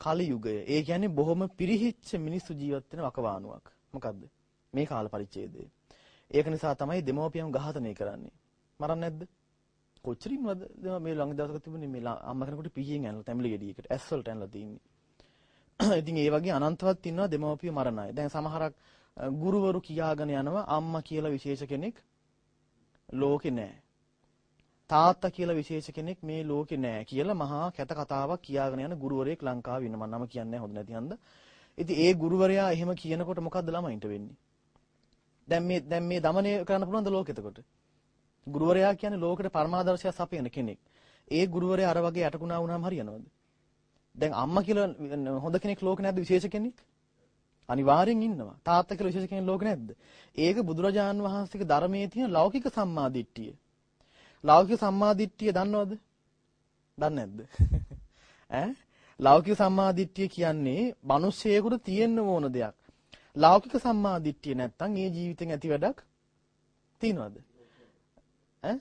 කලියුගය. ඒ කියන්නේ බොහොම පිරිහිච්ච මිනිස්සු ජීවත් වෙන වකවානුවක්. මොකද්ද? මේ කාල පරිච්ඡේදය. ඒක නිසා තමයි දෙමෝපියන් ඝාතනය කරන්නේ. මරන්නේ නැද්ද? කොච්චර ඉන්නවද මේ ළඟ දවසක තිබුණේ මේ අම්මා කෙනෙකුට පිහියෙන් ඇනලා තැඹිලි ගෙඩියකට ඇස් වලට ඇනලා තින්නේ. ඉතින් ඒ වගේ අනන්තවත් ඉන්නවා දෙමව්පිය මරණ අය. දැන් සමහරක් ගුරුවරු කියාගෙන යනවා අම්මා කියලා විශේෂ කෙනෙක් ලෝකේ නැහැ. තාත්තා කියලා විශේෂ කෙනෙක් මේ ලෝකේ නැහැ කියලා මහා කැත කතාවක් කියාගෙන යන ගුරුවරයෙක් ලංකාවේ ඉන්න මම නම කියන්නේ හොඳ නැති හන්ද. ඉතින් ඒ ගුරුවරයා එහෙම කියනකොට මොකද්ද ළමයින්ට වෙන්නේ? දැන් මේ දැන් මේ দমনය කරන්න පුළුවන්ද ලෝකෙ එතකොට? ගුරුවරයා කියන්නේ ලෝකෙට පරමාදර්ශය සපයන කෙනෙක්. ඒ ගුරුවරයා අර වගේ යටකුණා වුණාම හරියනවද? දැන් අම්මා කියලා හොඳ කෙනෙක් ලෝකේ නැද්ද විශේෂ කෙනෙක්? අනිවාර්යෙන් ඉන්නවා. තාත්තා කියලා විශේෂ කෙනෙක් ලෝකේ නැද්ද? ඒක බුදුරජාන් වහන්සේගේ ධර්මයේ තියෙන ලෞකික සම්මාදිට්ඨිය. ලෞකික සම්මාදිට්ඨිය දන්නවද? දන්නේ නැද්ද? ඈ? ලෞකික සම්මාදිට්ඨිය කියන්නේ මිනිස්සෙකුට තියෙන්න ඕන දෙයක්. ලෞකික සම්මාදිට්ඨිය නැත්තම් ඒ ජීවිතෙන් ඇති වැඩක් තියනවද? ඈ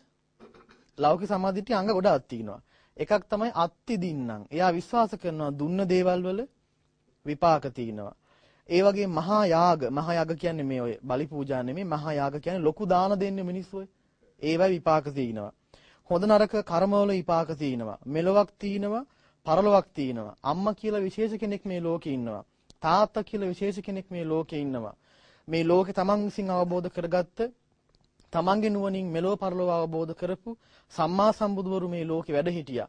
ලෞකික සමාධිත්‍ය අංග ගොඩාක් තියෙනවා. එකක් තමයි අත්ති දින්නම්. එයා විශ්වාස කරනවා දුන්න දේවල් වල විපාක තියෙනවා. ඒ වගේ මහා යාග, මහා යාග කියන්නේ මේ ඔය බලි පූජා නෙමෙයි මහා යාග කියන්නේ ලොකු දාන දෙන්නේ මිනිස්සු ඔය. ඒවයි විපාක තියෙනවා. හොඳ නරක කර්මවල විපාක තියෙනවා. මෙලොවක් තියෙනවා, පරලොවක් තියෙනවා. අම්මා කියලා විශේෂ කෙනෙක් මේ ලෝකේ ඉන්නවා. තාත්තා කියලා විශේෂ කෙනෙක් මේ ලෝකේ ඉන්නවා. මේ ලෝකේ තමන් විසින් අවබෝධ කරගත්ත තමන්ගේ නුවණින් මෙලොව පරලොව අවබෝධ කරපු සම්මා සම්බුදුවරු මේ ලෝකේ වැඩ හිටියා.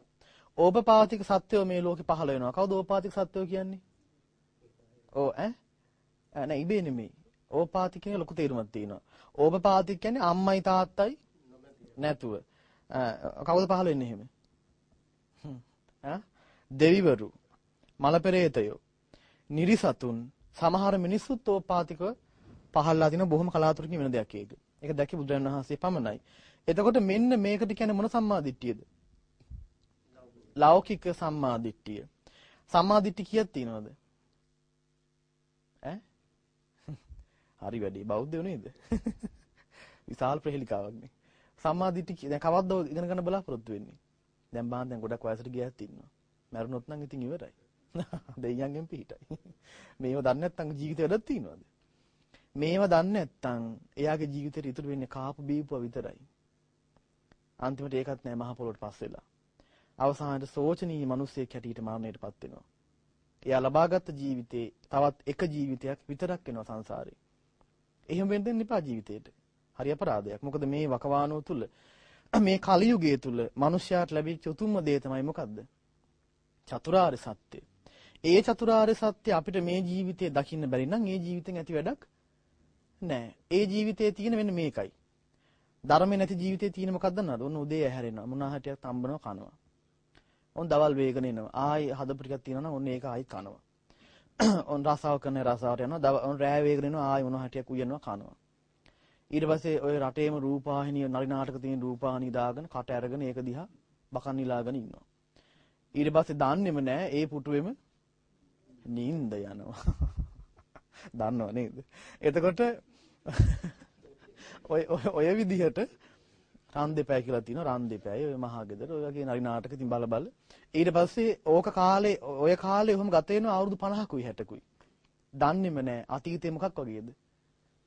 ඕපපාතික සත්‍යෝ මේ ලෝකේ පහළ වෙනවා. කවුද ඕපපාතික සත්‍යෝ කියන්නේ? ඕ ඈ? නෑ ඉබේ නෙමෙයි. ඕපපාතික කියන ලොකු තේරුමක් තියෙනවා. ඕපපාතික කියන්නේ අම්මයි තාත්තයි නැතුව. කවුද පහළ වෙන්නේ එහෙම? ඈ? දෙවිවරු, මල පෙරේතයෝ, නිරිසතුන්, සමහර මිනිස්සුත් ඕපපාතිකව පහළලා දින බොහොම කලාතුරකින් වෙන දෙයක් ඒක. ඒක දැක්කේ බුදුරජාණන් වහන්සේ පමණයි. එතකොට මෙන්න මේකට කියන්නේ මොන සම්මාදිට්ඨියද? ලෞකික සම්මාදිට්ඨිය. සම්මාදිට්ඨිය කීයක් තියෙනවද? ඈ? හරි වැඩි බෞද්ධයෝ නේද? විශාල ප්‍රහෙලිකාවක් නේ. සම්මාදිට්ඨිය දැන් කවද්ද ඉගෙන ගන්න බලාපොරොත්තු වෙන්නේ? දැන් බාන් දැන් ගොඩක් වයසට ගියත් ඉන්නවා. මැරුණොත් නම් ඉතින් ඉවරයි. දෙයියන්ගෙන් පිටයි. මේව දන්නේ නැත්නම් ජීවිතේ වැඩක් තියනවද? මේව දන්නේ නැත්නම් එයාගේ ජීවිතේට ඉතුරු වෙන්නේ කාපු බීපුව විතරයි. අන්තිමට ඒකත් නෑ මහ පොළොවට පස් වෙලා. අවසානයේ සෝචනීය මිනිස්සෙක් හැටියට මරණයටපත් වෙනවා. එයා ලබාගත් ජීවිතේ තවත් එක ජීවිතයක් විතරක් වෙනවා සංසාරේ. එහෙම වෙන්න දෙන්න එපා ජීවිතේට. හරි අපරාධයක්. මොකද මේ වකවානුව තුල මේ කලියුගයේ තුල මිනිස්යාට ලැබිච්ච උතුම්ම දේ තමයි මොකද්ද? චතුරාර්ය සත්‍ය. ඒ චතුරාර්ය සත්‍ය අපිට මේ ජීවිතේ දකින්න බැරි නම් ඒ ජීවිතෙන් ඇති වැඩක් නෑ. ඒ ජීවිතයේ තියෙන වෙන මේකයි. ධර්මේ නැති ජීවිතයේ තියෙන මොකක්ද නේද? ඔන්න උදේ ඇහැරෙනවා. මොනවා හටියක් තම්බනවා කනවා. ඔන්න දවල් වේගන එනවා. ආයි හදපු ටිකක් තියෙනවා නම් ඔන්න ඒක ආයි කනවා. ඔන්න රසාව කරන රසාවට යනවා. ඔන්න රෑ වේගන එනවා. ආයි මොනවා හටියක් උයනවා කනවා. ඊට පස්සේ ඔය රටේම රූපවාහිනිය නරි නාටක තියෙන රූපවාහිනිය දාගෙන කට අරගෙන ඒක දිහා බකන් නිලාගෙන ඉන්නවා. ඊට පස්සේ දන්නේම නෑ ඒ පුටුවෙම නිින්ද යනවා. දන්නව නේද? එතකොට ඔය ඔය විදිහට රන් දෙපැය කියලා තියෙනවා. රන් දෙපැය ඔය මහා ගෙදර ඔය වගේ නරි නාටක ඉතින් බල බල. ඊට පස්සේ ඕක කාලේ ඔය කාලේ ඔහොම ගත වෙනවා අවුරුදු 50කුයි 60කුයි දන්නේම නැහැ අතීතේ මොකක් වගේද?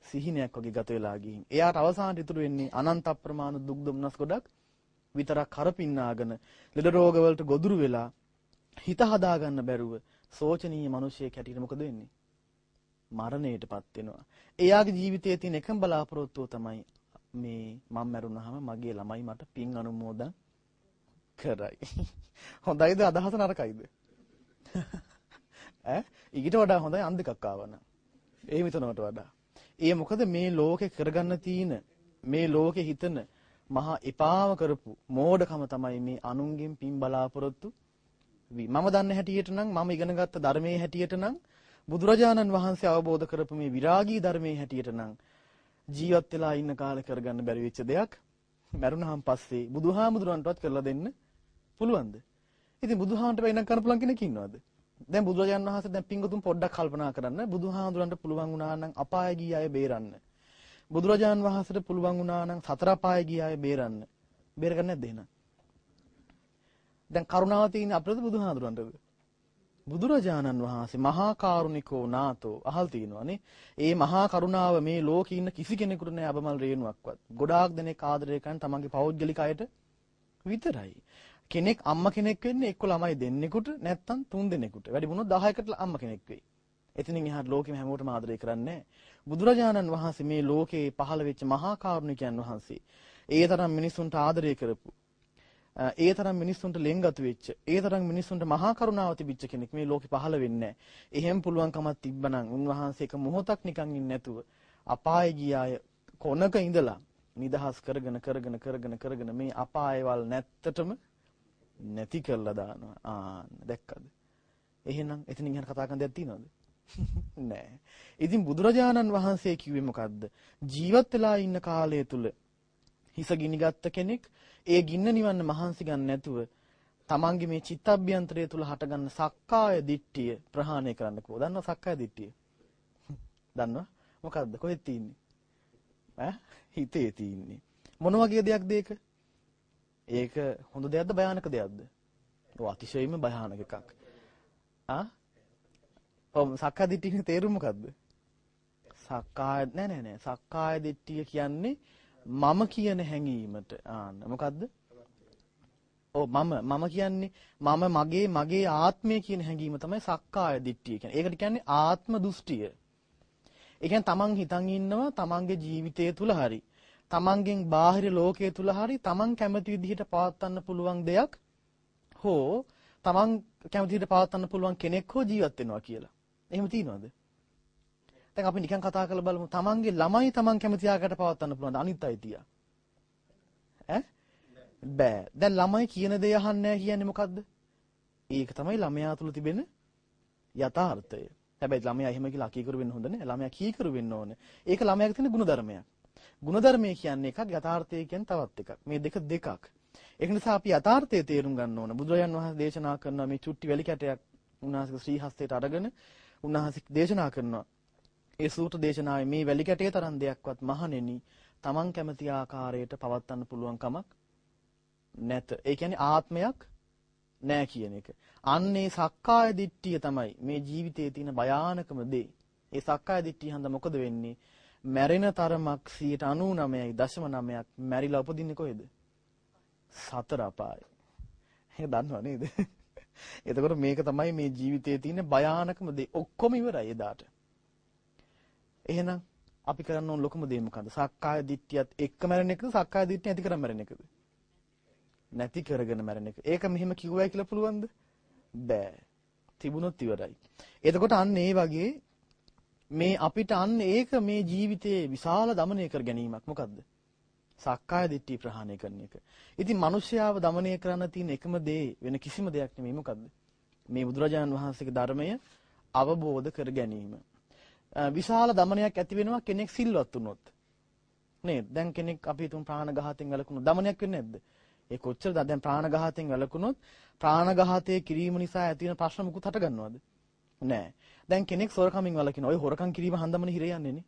සිහිනයක් වගේ ගත වෙලා ගිහින්. එයාට අවසානට ඉතුරු වෙන්නේ අනන්ත අප්‍රමාණ දුක් දුම්නස් ගොඩක් විතරක් කරපින්නාගෙන ලෙඩ රෝග වලට ගොදුරු වෙලා හිත හදාගන්න බැරුව සෝචනීය මිනිසෙක් හැටියට මොකද වෙන්නේ? මරණයටපත් වෙනවා. එයාගේ ජීවිතයේ තියෙන එකම බලාපොරොත්තුව තමයි මේ මම මැරුණාම මගේ ළමයි මට පින් අනුමෝදන් කරයි. හොඳයිද අදහස නරකයිද? ඈ ඊට වඩා හොඳයි අන් දෙකක් ආවනම්. ඒ හිතනවට වඩා. ඒ මොකද මේ ලෝකේ කරගන්න තියෙන මේ ලෝකේ හිතන මහා එපාව කරපු මෝඩකම තමයි මේ අනුන්ගෙන් පින් බලාපොරොත්තු මම දන්න හැටියට නම් මම ඉගෙනගත්ත ධර්මයේ හැටියට නම් බුදුරජාණන් වහන්සේ අවබෝධ කරපු මේ විරාගී ධර්මයේ හැටියට නම් ජීවත් වෙලා ඉන්න කාලේ කරගන්න බැරි වෙච්ච දෙයක් මරුණාන් පස්සේ බුදුහාමුදුරන්ටවත් කරලා දෙන්න පුළුවන්ද? ඉතින් බුදුහාමන්ට වෙනක් කරන්න පුළුවන් කෙනෙක් ඉන්නවද? දැන් බුදුරජාණන් වහන්සේ දැන් පිංගුතුන් පොඩ්ඩක් කල්පනා කරන්න බුදුහාමුදුරන්ට පුළුවන් වුණා නම් අපාය ගිය අය බේරන්න. බුදුරජාණන් වහන්සේට පුළුවන් වුණා නම් සතර අපාය ගිය අය බේරන්න. බේරගන්නේ නැද්ද එහෙනම්? දැන් කරුණාව තියෙන අපිට බුදුහාමුදුරන්ටද? බුදුරජාණන් වහන්සේ මහා කරුණිකෝ නාතෝ අහල් තිනවනේ. ඒ මහා කරුණාව මේ ලෝකේ ඉන්න කිසි කෙනෙකුට නෑ අබමල් රේණුවක්වත්. ගොඩාක් දෙනෙක් ආදරය කරන තමන්ගේ පෞද්ගලික අයට විතරයි. කෙනෙක් අම්මා කෙනෙක් වෙන්නේ එක්ක ළමයි දෙන්නෙකුට නැත්තම් තුන් දෙනෙකුට. වැඩි වුණොත් 10කට අම්මා කෙනෙක් වෙයි. එතනින් එහාට ලෝකෙම හැමෝටම ආදරය කරන්නේ බුදුරජාණන් වහන්සේ මේ ලෝකේ පහළ වෙච්ච මහා කරුණිකයන් වහන්සේ. ඒ තරම් මිනිසුන්ට ආදරය කරපු ඒ තරම් මිනිස්සුන්ට ලෙන්ගතු වෙච්ච, ඒ තරම් මිනිස්සුන්ට මහා කරුණාව තිබිච්ච කෙනෙක් මේ ලෝකේ පහළ වෙන්නේ නැහැ. එහෙම පුළුවන්කමක් තිබ්බනම් උන්වහන්සේ එක මොහොතක් නිකන් ඉන්නේ නැතුව අපායේ ගියාය කොනක ඉඳලා නිදහස් කරගෙන කරගෙන කරගෙන කරගෙන මේ අපායවල් නැත්තටම නැති කරලා දානවා. ආන්න දැක්කද? එහෙනම් එතනින් යන කතා කරන දෙයක් තියනවද? නෑ. ඉතින් බුදුරජාණන් වහන්සේ කිව්වේ මොකද්ද? ජීවත් වෙලා ඉන්න කාලය තුල හිස ගිනිගත්ත කෙනෙක් ඒ ගින්න නිවන්න මහන්සි ගන්න නැතුව තමන්ගේ මේ චිත්තඅභ්‍යන්තරය තුල හටගන්න සක්කාය දිට්ඨිය ප්‍රහාණය කරන්න කෝ. දන්නව සක්කාය දිට්ඨිය? දන්නව? මොකද්ද? කොහෙද තියෙන්නේ? ඈ හිතේ තියෙන්නේ. මොන වගේ දෙයක්ද ඒක? ඒක හොඳ දෙයක්ද භයානක දෙයක්ද? ඔව් අතිශයින්ම භයානක එකක්. ආ? ඔව් සක්කාය දිට්ඨියේ තේරුම මොකද්ද? සක්කාය නෑ නෑ නෑ සක්කාය දිට්ඨිය කියන්නේ මම කියන හැඟීමට ආන්න මොකද්ද? ඔව් මම මම කියන්නේ මම මගේ මගේ ආත්මය කියන හැඟීම තමයි සක්කාය දිට්ඨිය කියන්නේ. ඒකට කියන්නේ ආත්ම දෘෂ්ටිය. ඒ කියන්නේ තමන් හිතන් ඉන්නවා තමන්ගේ ජීවිතය තුල හරි තමන්ගෙන් බාහිර ලෝකයේ තුල හරි තමන් කැමති විදිහට පවත්වන්න පුළුවන් දෙයක් හෝ තමන් කැමති විදිහට පවත්වන්න පුළුවන් කෙනෙක් හෝ ජීවත් වෙනවා කියලා. එහෙම තියනවද? දැන් අපි නිකන් කතා කරලා බලමු. තමන්ගේ ළමයි තමන් කැමති ආකාරයට පවත්වන්න පුළුවන් අනිත් අය තියා. ඈ? බෑ. දැන් ළමයි කියන දේ අහන්නේ කියන්නේ මොකද්ද? ඒක තමයි ළමයා තුළ තිබෙන යථාර්ථය. හැබැයි ළමයා එහෙම කියලා අකීකරු වෙන්න හොඳ නෑ. ළමයා කීකරු වෙන්න ඕනේ. ඒක ළමයාගේ තියෙන ಗುಣධර්මයක්. ಗುಣධර්මය කියන්නේ එකක් යථාර්ථය කියන්නේ තවත් එකක්. මේ දෙක දෙකක්. ඒක නිසා අපි යථාර්ථය තේරුම් ගන්න ඕන. බුදුරජාන් වහන්සේ දේශනා කරන මේ චුට්ටි වැලි කැටයක් උන්වහන්සේගේ ශ්‍රී හස්තයට අරගෙන උන්වහන්සේ දේශනා කරනවා. ඒ සූත්‍ර දේශනාවේ මේ වැලි කැටේ තරම් දෙයක්වත් මහණෙනි Taman කැමති ආකාරයට පවත්වන්න පුළුවන් කමක් නැත. ඒ කියන්නේ ආත්මයක් නෑ කියන එක. අන්නේ සක්කාය දිට්ඨිය තමයි මේ ජීවිතයේ තියෙන භයානකම දේ. ඒ සක්කාය දිට්ඨිය හන්ද මොකද වෙන්නේ? මැරෙන තරමක් 99.9ක් මැරිලා උපදින්නේ කොහෙද? සතර අපායේ. ඒක දන්නව නේද? එතකොට මේක තමයි මේ ජීවිතයේ තියෙන භයානකම දේ. ඔක්කොම ඉවරයි එදාට. එහෙනම් අපි කරන්න ඕන ලොකම දේ මොකද්ද? සක්කාය දිට්ඨියත් එක්ක මැරෙන එකද? සක්කාය දිට්ඨිය ඇති කරන් මැරෙන එකද? නැති කරගෙන මැරෙන එක. ඒක මෙහෙම කිව්වයි කියලා පුළුවන්ද? බෑ. තිබුණොත් ඉවරයි. එතකොට අන්න ඒ වගේ මේ අපිට අන්න ඒක මේ ජීවිතයේ විශාල দমনය කර ගැනීමක්. මොකද්ද? සක්කාය දිට්ඨිය ප්‍රහාණය කරන එක. ඉතින් මිනිස්යාව দমনය කරන්න තියෙන එකම දේ වෙන කිසිම දෙයක් නෙමෙයි. මොකද්ද? මේ බුදුරජාණන් වහන්සේගේ ධර්මය අවබෝධ කර ගැනීම. විශාල දමනයක් ඇති වෙනවා කෙනෙක් සිල්වත් වුණොත්. නේද? දැන් කෙනෙක් අපි හිතමු ප්‍රාණඝාතයෙන් වැළකුණු දමනයක් වෙන්නේ නැද්ද? ඒ කොච්චරද දැන් ප්‍රාණඝාතයෙන් වැළකුණොත් ප්‍රාණඝාතයේ කිරීම නිසා ඇති වෙන ප්‍රශ්න මොකුත් හට ගන්නවද? නෑ. දැන් කෙනෙක් සොරකමින් වළකින. ඔය හොරකම් කිරීම හන්දමන හිර යන්නේනේ.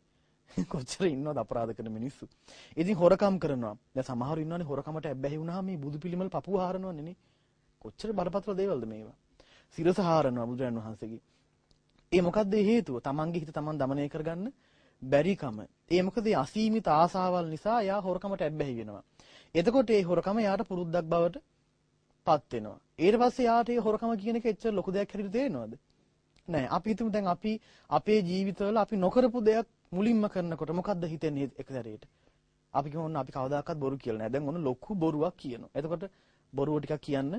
කොච්චර ඉන්නවද අපරාධ කරන මිනිස්සු. ඉතින් හොරකම් කරනවා. දැන් සමහරු ඉන්නවනේ හොරකමට ඇබ්බැහි වුණාම මේ බුදු පිළිමවල පපුව හරනවන්නේ නේ. කොච්චර බරපතල දේවල්ද මේවා. සිරස හරනවා බුදුරන් වහන්සේගේ. ඒ මොකද්ද හේතුව? තමන්ගේ හිත තමන් දමනය කරගන්න බැරිකම. ඒ මොකද අසීමිත ආසාවල් නිසා එයා හොරකමට ඇබ්බැහි වෙනවා. එතකොට ඒ හොරකම එයාට පුරුද්දක් බවට පත් වෙනවා. ඊට පස්සේ යාට ඒ හොරකම කියන එක එච්චර ලොකු දෙයක් හැටියට තේරෙනවද? නෑ. අපි හිතමු දැන් අපි අපේ ජීවිතවල අපි නොකරපු දෙයක් මුලින්ම කරනකොට මොකද්ද හිතෙන්නේ එක සැරේට? අපි කියමු අපි කවදාකවත් බොරු කියලා නෑ. දැන් ඔන්න ලොකු බොරුවක් කියනවා. එතකොට බොරුව ටිකක් කියන්න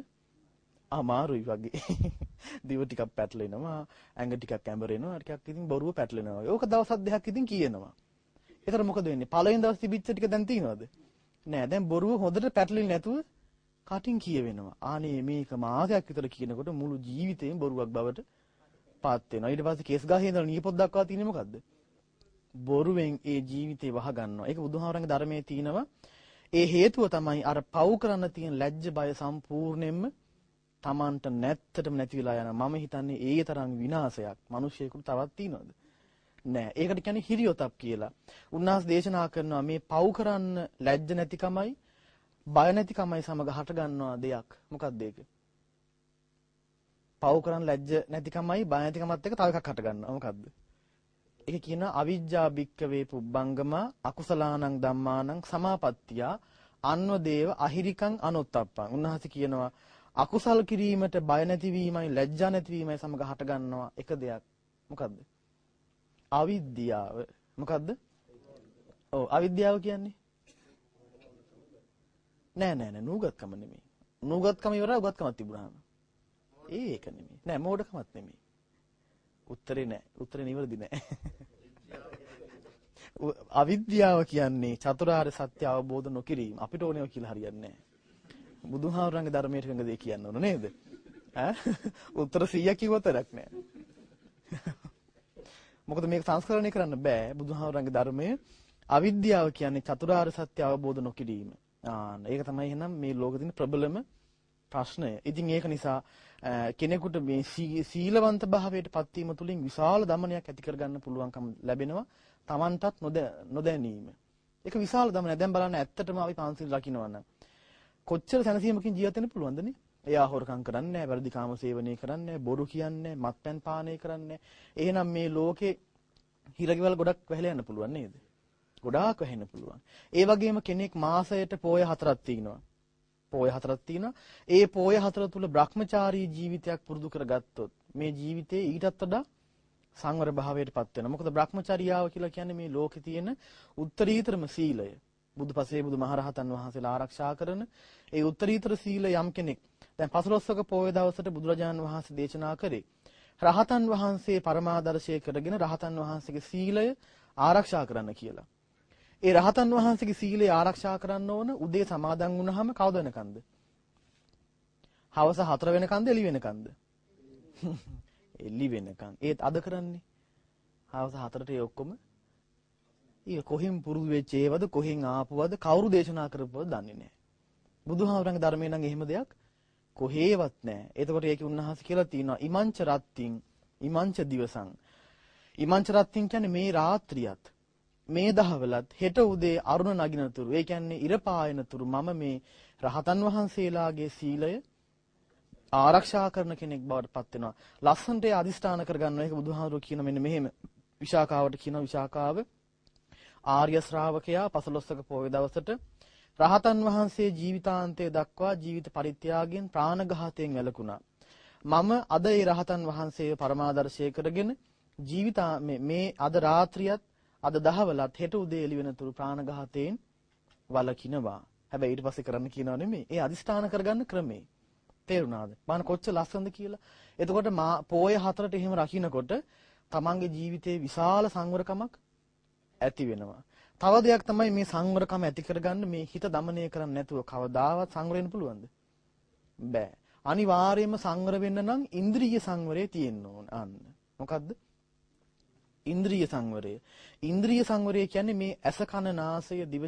අමාරුයි වගේ. දිව ටිකක් පැටලෙනවා, ඇඟ ටිකක් ඇඹරෙනවා, ටිකක් ඉතින් බොරුව පැටලෙනවා. ඕක දවස් දෙකක් ඉතින් කියනවා. ඒතර මොකද වෙන්නේ? පළවෙනි දවස් තිබිච්ච ටික දැන් තියෙනවද? නෑ. දැන් බොරුව හොඳට පැටලෙන්නේ නැතුව කටින් කියවෙනවා. ආනේ මේක මාසයක් විතර කියනකොට මුළු ජීවිතේම බොරුවක් බවට පත් වෙනවා. ඊට පස්සේ කේස් ගහේ ඉඳලා නියපොත් දක්වා තියෙන්නේ මොකද්ද? බොරුවෙන් ඒ ජීවිතේ වහ ගන්නවා. ඒක බුදුහාමරගේ ධර්මයේ තියෙනවා. ඒ හේතුව තමයි අර පව් කරන්න තියෙන ලැජ්ජ බය සම්පූර්ණයෙන්ම Tamanට නැත්තටම නැති වෙලා යනවා. මම හිතන්නේ ඒ තරම් විනාශයක් මිනිස්සෙකුට තවත් තියෙනවද? නෑ. ඒකට කියන්නේ හිරියොතප් කියලා. උන්වහන්සේ දේශනා කරනවා මේ පව් කරන්න ලැජ්ජ නැතිකමයි බය නැතිකමයි සමග හට ගන්නවා දෙයක්. මොකක්ද ඒක? පව් කරන් ලැජ්ජ නැතිකමයි බය නැතිකමත් එක්ක තව එකක් හට ගන්නවා. මොකද්ද? ඒක කියන අවිජ්ජා භික්කවේ පුබ්බංගම අකුසලානං ධම්මානං සමාපත්තිය අන්ව දේව අහිරිකං අනොත්තප්පං. උන්වහන්සේ කියනවා අකුසල් කිරීමට බය නැතිවීමයි ලැජ්ජා නැතිවීමයි සමග හට ගන්නවා එක දෙයක්. මොකද්ද? අවිද්‍යාව. මොකද්ද? ඔව් අවිද්‍යාව කියන්නේ නෑ නෑ නෑ නූගත්කම නෙමෙයි. නූගත්කම ඉවරයි උගත්කමක් තිබුණාම. ඒක නෙමෙයි. නෑ මෝඩකමත් නෙමෙයි. උත්තරේ නෑ. උත්තරේ නිවැරදි නෑ. අවිද්‍යාව කියන්නේ චතුරාර්ය සත්‍ය අවබෝධ නොකිරීම. අපිට ඕනේව කියලා හරියන්නේ නෑ. බුදුහාමරංගේ ධර්මයට එකඟ දෙයක් කියන්න ඕන නේද? ඈ උත්තර 100 කිව්වත් වැඩක් නෑ. මොකද මේක සංස්කරණය කරන්න බෑ බුදුහාමරංගේ ධර්මයේ අවිද්‍යාව කියන්නේ චතුරාර්ය සත්‍ය අවබෝධ නොකිරීම. ආන්න ඒක තමයි එහෙනම් මේ ලෝකෙ තියෙන ප්‍රබලම ප්‍රශ්නය. ඉතින් ඒක නිසා කෙනෙකුට මේ සීලවන්ත භාවයට පත්වීම තුළින් විශාල දමනයක් ඇති කරගන්න පුළුවන්කම ලැබෙනවා. Tamanටත් නොදැනීම. ඒක විශාල දමනයක්. දැන් බලන්න ඇත්තටම අපි පන්සිල් රකින්නවනම් කොච්චර සැනසීමකින් ජීවත් වෙන්න පුළුවන්ද නේ? එයා හොරකම් කරන්නේ නැහැ, වැරදි කාම සේවනය කරන්නේ නැහැ, බොරු කියන්නේ නැහැ, මත්පැන් පානය කරන්නේ නැහැ. එහෙනම් මේ ලෝකේ හිරගෙවල් ගොඩක් වැහිලා යන්න පුළුවන් නේද? ගොඩාක් වැහෙන්න පුළුවන්. ඒ වගේම කෙනෙක් මාසයට පෝය හතරක් තියෙනවා. පෝය හතරක් තියෙනවා. ඒ පෝය හතර තුල Brahmachari ජීවිතයක් පුරුදු කරගත්තොත් මේ ජීවිතේ ඊටත් වඩා සංවර භාවයටපත් වෙනවා. මොකද Brahmacharyaව කියලා කියන්නේ මේ ලෝකේ තියෙන උත්තරීතරම සීලය. බුදුපසේ බුදුමහරහතන් වහන්සේලා ආරක්ෂා කරන ඒ උත්තරීතර සීල යම් කෙනෙක් දැන් පසළොස්වක පෝය දවසට බුදුරජාණන් වහන්සේ දේශනා කරේ රහතන් වහන්සේ පරමාදර්ශය කරගෙන රහතන් වහන්සේගේ සීලය ආරක්ෂා කරන්න කියලා. ඒ රහතන් වහන්සේගේ සීලය ආරක්ෂා කරන්න ඕන උදේ සමාදන් වුණාම කවද වෙනකන්ද? හවස 4 වෙනකන්ද එළි වෙනකන්ද? එළි වෙනකන්. ඒත් අද කරන්නේ හවස 4ට ඒ ඔක්කොම ඊ කොහෙන් පුරුදු වෙච්ච ඒවද කොහෙන් ආපුවද කවුරු දේශනා කරපුවද දන්නේ නැහැ. බුදුහාමරගේ ධර්මයේ නම් එහෙම දෙයක් කොහේවත් නැහැ. එතකොට ඒකේ උන්වහන්සේ කියලා තියෙනවා ඉමංච රත්තින් ඉමංච දිවසං. ඉමංච රත්තින් කියන්නේ මේ රාත්‍රියත් මේ දහවලත් හෙට උදේ අරුණ නගිනතුරු ඒ කියන්නේ ඉර පායනතුරු මම මේ රහතන් වහන්සේලාගේ සීලය ආරක්ෂා කරන කෙනෙක් බවට පත් වෙනවා. ලස්සන්ට ඒ අදිස්ථාන කරගන්නවා. ඒක බුදුහාමුදුරුවෝ කියන මෙන්න මෙහෙම. විශාකාවට කියන විශාකාව ආර්ය ශ්‍රාවකයා පසළොස්වක පොය දවසට රහතන් වහන්සේ ජීවිතාන්තය දක්වා ජීවිත පරිත්‍යාගයෙන් ප්‍රාණඝාතයෙන් වැළකුණා. මම අද ඒ රහතන් වහන්සේව පරමාදර්ශය කරගෙන ජීවිතා මේ අද රාත්‍රියත් අද දහවලත් හෙට උදේ එළි වෙනතුරු ප්‍රාණඝාතයෙන් වළකිනවා. හැබැයි ඊට පස්සේ කරන්න කියනව නෙමෙයි. ඒ අදිස්ථාන කරගන්න ක්‍රමේ. තේරුණාද? බලන්න කොච්චර ලස්සනද කියලා. එතකොට මා පෝය හතරට එහෙම රකින්නකොට තමන්ගේ ජීවිතේ විශාල සංවරකමක් ඇති වෙනවා. තව දෙයක් තමයි මේ සංවරකම ඇති කරගන්න මේ හිත দমনය කරන්නේ නැතුව කවදාවත් සංවර වෙන්න පුළුවන්ද? බෑ. අනිවාර්යයෙන්ම සංවර වෙන්න නම් ඉන්ද්‍රිය සංවරය තියෙන්න ඕන. අන්න. මොකද්ද? ඉන්ද්‍රිය සංවරය. ඉන්ද්‍රිය සංවරය කියන්නේ මේ ඇස කන නාසය දිව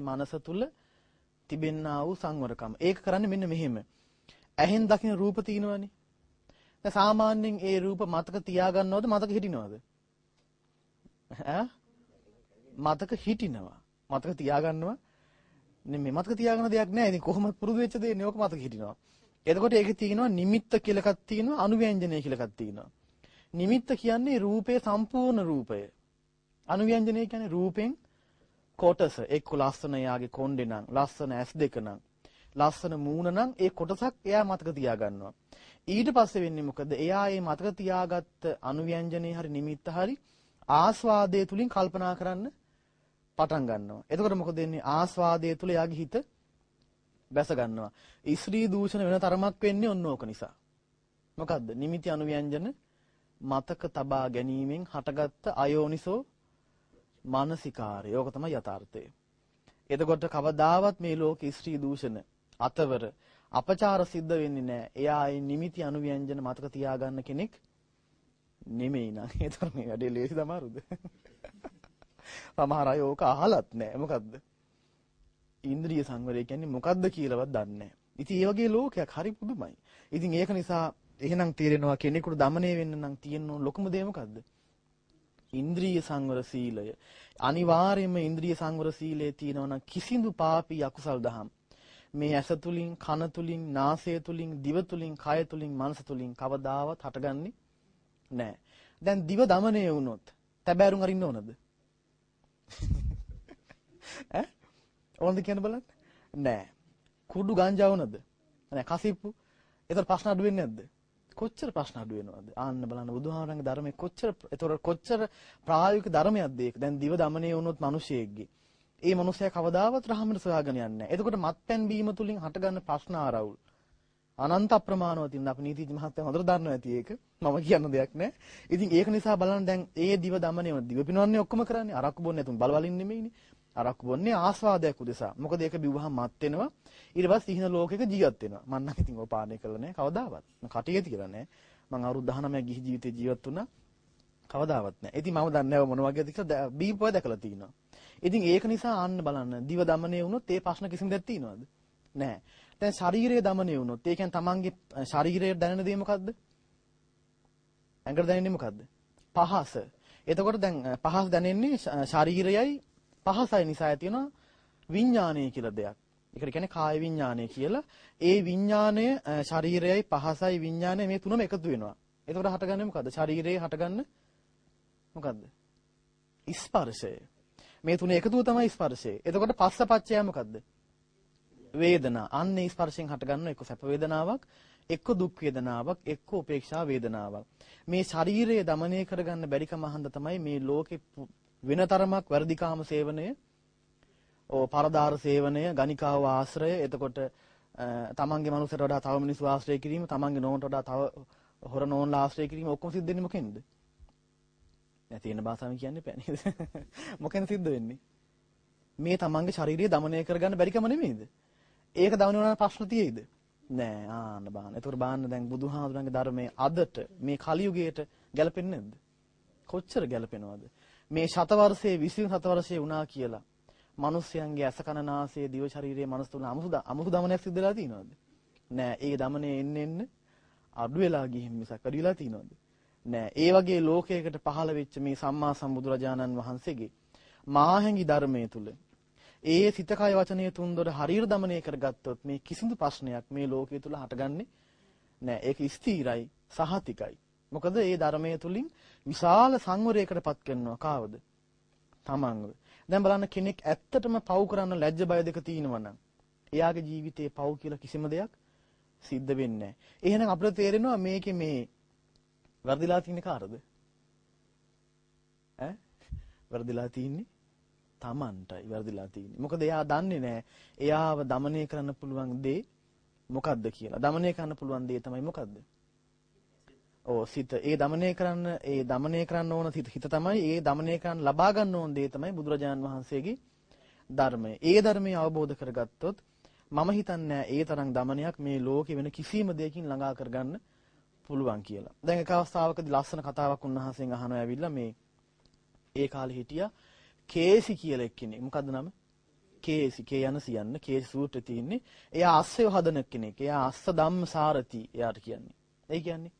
මනස තුල තිබෙන්නා වූ සංවරකම. ඒක කරන්නේ මෙන්න මෙහෙම. ඇහෙන් දකින්න රූප තියෙනවනේ. සාමාන්‍යයෙන් ඒ රූප මතක තියාගන්නවද මතක හිටිනවද? ඈ මතක හිටිනවා. මතක තියාගන්නවා. නෙමෙයි මතක තියාගන්න දෙයක් නැහැ. ඉතින් කොහොමද පුරුදු වෙච්ච දෙන්නේ ඕක මතක හිටිනවා. එතකොට ඒකේ තියෙනවා නිමිත්ත කියලා එකක් තියෙනවා අනුව්‍යංජනය කියලා එකක් තියෙනවා. නිමිත්ත කියන්නේ රූපේ සම්පූර්ණ රූපය. අනුව්‍යංජනය කියන්නේ රූපෙන් කොටස එක්ක ලස්සන යාගේ කොණ්ඩේ නම් ලස්සන ඇස් දෙක නම් ලස්සන මූණ නම් ඒ කොටසක් එයා මතක තියාගන්නවා. ඊට පස්සේ වෙන්නේ මොකද? එයා මේ මතක තියාගත්ත අනුව්‍යංජනේ හරි නිමිත්ත හරි ආස්වාදයේ තුලින් කල්පනා කරන්න පටන් ගන්නවා. එතකොට මොකද වෙන්නේ? ආස්වාදයේ තුල එයාගේ හිත බැස ගන්නවා. ඉස්ත්‍රී දූෂණ වෙන තරමක් වෙන්නේ ඔන්න ඕක නිසා. මොකද්ද? නිමිති අනුව්‍යංජන මතක තබා ගැනීමෙන් හටගත්ත අයෝනිසෝ මානසිකාරය. ඕක තමයි යථාර්ථය. එතකොට කවදාවත් මේ ලෝක ස්ත්‍රී දූෂණ අතවර අපචාර සිද්ධ වෙන්නේ නැහැ. එයා ඒ නිමිති අනුව්‍යංජන මතක තියාගන්න කෙනෙක් නෙමෙයි නං. ඒතර මේ වැඩේ ලේසි දමාරුද? සමහර අය ඕක අහලත් නැහැ. මොකද්ද? ඉන්ද්‍රිය සංවරය කියන්නේ මොකද්ද කියලාවත් දන්නේ නැහැ. ඉතින් මේ වගේ ලෝකයක් හරි පුදුමයි. ඉතින් ඒක නිසා එහෙනම් තේරෙනවා කෙනෙකුට দমনය වෙන්න නම් තියෙන ලොකුම දේ මොකද්ද? ඉන්ද්‍රිය සංවර සීලය. අනිවාර්යයෙන්ම ඉන්ද්‍රිය සංවර සීලයේ තියෙනවා නම් කිසිඳු පාපී අකුසල් දහම් මේ ඇස තුලින් කන තුලින් නාසය තුලින් දිව තුලින් කය තුලින් මනස තුලින් කවදාවත් හටගන්නේ නැහැ. දැන් දිව দমনය වුණොත් තැබෑරුම් අරින්න ඕනද? ඈ? ඕනද කියන්න බලන්න? නෑ. කුඩු ගංජා වුණද? නෑ කසිප්පු. ඒතර ප්‍රශ්න අඩු වෙන්නේ නැද්ද? කොච්චර ප්‍රශ්න අඩු වෙනවද? ආන්න බලන්න බුදුහාමරංගේ ධර්මයේ කොච්චර ඒතර කොච්චර ප්‍රායෝගික ධර්මයක්ද ඒක? දැන් දිව দমনය වුණොත් මිනිසියෙක්ගේ ඒ මනුස්සයා කවදාවත් රහමන සොයාගෙන යන්නේ නැහැ එතකොට මත්පැන් බීම තුලින් හටගන්න ප්‍රශ්න ආරවුල්. අනන්ත අප්‍රමාණව තියෙනවා. අපි නීතිඥ මහත්තයා හොඳට දන්නවා ඇති ඒක. මම කියන්න දෙයක් නැහැ. ඉතින් ඒක නිසා බලන්න දැන් ඒ දිව দমনය දිව පිනවන්නේ ඔක්කොම කරන්නේ අරක්කු බොන්නේ නැතුන් බලවලින් නෙමෙයිනේ. අරක්කු බොන්නේ ආස්වාදයක් උදෙසා. මොකද ඒක බිව්වහම මත් වෙනවා. ඊට පස්සේ ඉහින ලෝකෙක ජීවත් වෙනවා. මම නම් ඉතින් ඔය පානය කළා නෑ කවදාවත්. මම කටියෙති කියලා නෑ. මම අවුරුදු 19 ගිහි ජීවිතේ ජීවත් වුණා. කවදාවත් නෑ. ඉතින් මම දන්නේ නැහැ මොන වගේද කියලා බීපෝ දැකලා තියෙනවා. ඉතින් ඒක නිසා ආන්න බලන්න දිව দমনය වුණොත් ඒ ප්‍රශ්න කිසිම දෙයක් තියනවද? නැහැ. දැන් ශරීරය দমনය වුණොත් ඒ කියන්නේ තමන්ගේ ශරීරයට දැනෙන දේ මොකද්ද? ඇඟට දැනෙන්නේ මොකද්ද? පහස. එතකොට දැන් පහස දැනෙන්නේ ශරීරයයි පහසයි නිසා ඇති වෙන විඥානය කියලා දෙයක්. ඒකට කියන්නේ කාය විඥානය කියලා. ඒ විඥානය ශරීරයයි පහසයි විඥානය මේ තුනම එකතු වෙනවා. එතකොට හටගන්නේ මොකද්ද? ශරීරයේ හටගන්න මොකද්ද? ස්පර්ශය. මේ තුනේ එකතුව තමයි ස්පර්ශය. එතකොට පස්සපච්චය මොකද්ද? වේදනා අන්න ඒ ස්පර්ශයෙන් හටගන්න එක්ක සැප වේදනාවක් එක්ක දුක් වේදනාවක් එක්ක උපේක්ෂා වේදනාවක් මේ ශරීරය দমনය කරගන්න බැරි කම හන්ද තමයි මේ ලෝකේ වෙනතරමක් වර්ධිකාම සේවනය ඕ පරදාර සේවනය ගණිකාව ආශ්‍රය එතකොට තමන්ගේ මනුස්සයට වඩා තව මිනිස්සු ආශ්‍රය කිරීම තමන්ගේ නෝනට වඩා තව හොර නෝන්ලා ආශ්‍රය කිරීම ඔක්කොම සිද්ධ වෙන්නේ මොකෙන්ද? නැතින භාෂාවෙන් කියන්නේ පැනේද? මොකෙන් සිද්ධ වෙන්නේ? මේ තමන්ගේ ශාරීරිය දමනය කරගන්න බැරිකම නෙමෙයිද? ඒක දවන වුණා ප්‍රශ්න තියෙයිද? නෑ ආන්න බාන්න. ඒතකොට බාන්න දැන් බුදුහාමුදුරන්ගේ ධර්මයේ අදට මේ කලියුගයට ගැලපෙන්නේ නැද්ද? කොච්චර ගැලපෙනවද? මේ ශතවර්ෂයේ 20 ශතවර්ෂයේ වුණා කියලා මිනිස්යන්ගේ ඇස කන නාසය දිව ශරීරයේ මනස තුන අමුතු අමුතු දමනයක් සිද්ධ වෙලා තියෙනවද? නෑ. ඒ දමනේ එන්න එන්න අඩු වෙලා ගිහින් මිසක් වැඩි වෙලා තියෙනවද? නෑ. ඒ වගේ ලෝකයකට පහළ වෙච්ච මේ සම්මා සම්බුදුරජාණන් වහන්සේගේ මාහැඟි ධර්මයේ තුල ඒ සිත කය වචනය තුන්දොර හරියට දමනය කරගත්තොත් මේ කිසිදු ප්‍රශ්නයක් මේ ලෝකයේ තුල හටගන්නේ නෑ. ඒක ස්ථිරයි, සහතිකයි. මොකද ඒ ධර්මයේ තුලින් විශාල සංවරයකටපත් කරනවා කාවද? තමන්ව. දැන් බලන්න කෙනෙක් ඇත්තටම පව් කරන්න ලැජ්ජ බය දෙක තියෙනවා නම් එයාගේ ජීවිතේ පව් කියලා කිසිම දෙයක් සිද්ධ වෙන්නේ නැහැ. එහෙනම් අපිට තේරෙනවා මේකේ මේ වර්ධිලා තියෙන්නේ කාටද? ඈ? වර්ධිලා තියෙන්නේ Tamanටයි වැරදිලා තියෙන්නේ. මොකද එයා දන්නේ නැහැ එයාව দমনය කරන්න පුළුවන් දේ මොකද්ද කියලා. দমনය කරන්න පුළුවන් දේ තමයි මොකද්ද? ඕ සිත. ඒ দমনය කරන්න ඒ দমনය කරන්න ඕන හිත තමයි ඒ দমনය කරන්න ලබා ගන්න ඕන දේ තමයි බුදුරජාන් වහන්සේගේ ධර්මය. ඒ ධර්මය අවබෝධ කරගත්තොත් මම හිතන්නේ ඒ තරම් দমনයක් මේ ලෝකේ වෙන කිසිම දෙයකින් ළඟා කරගන්න පුළුවන් කියලා. දැන් එක අවස්ථාවකදී ලස්සන කතාවක් උන්වහන්සේගෙන් අහනවා ඇවිල්ලා මේ ඒ කාලේ හිටියා කේසි කියලා එක්කෙනෙක්. මොකද්ද නම? කේසි. කේ යන සියන්න කේසි සූත්‍රයේ තියෙන්නේ. එයා අස්සය හදන කෙනෙක්. එයා අස්ස ධම්මසාරති එයාට කියන්නේ. ඒ කියන්නේ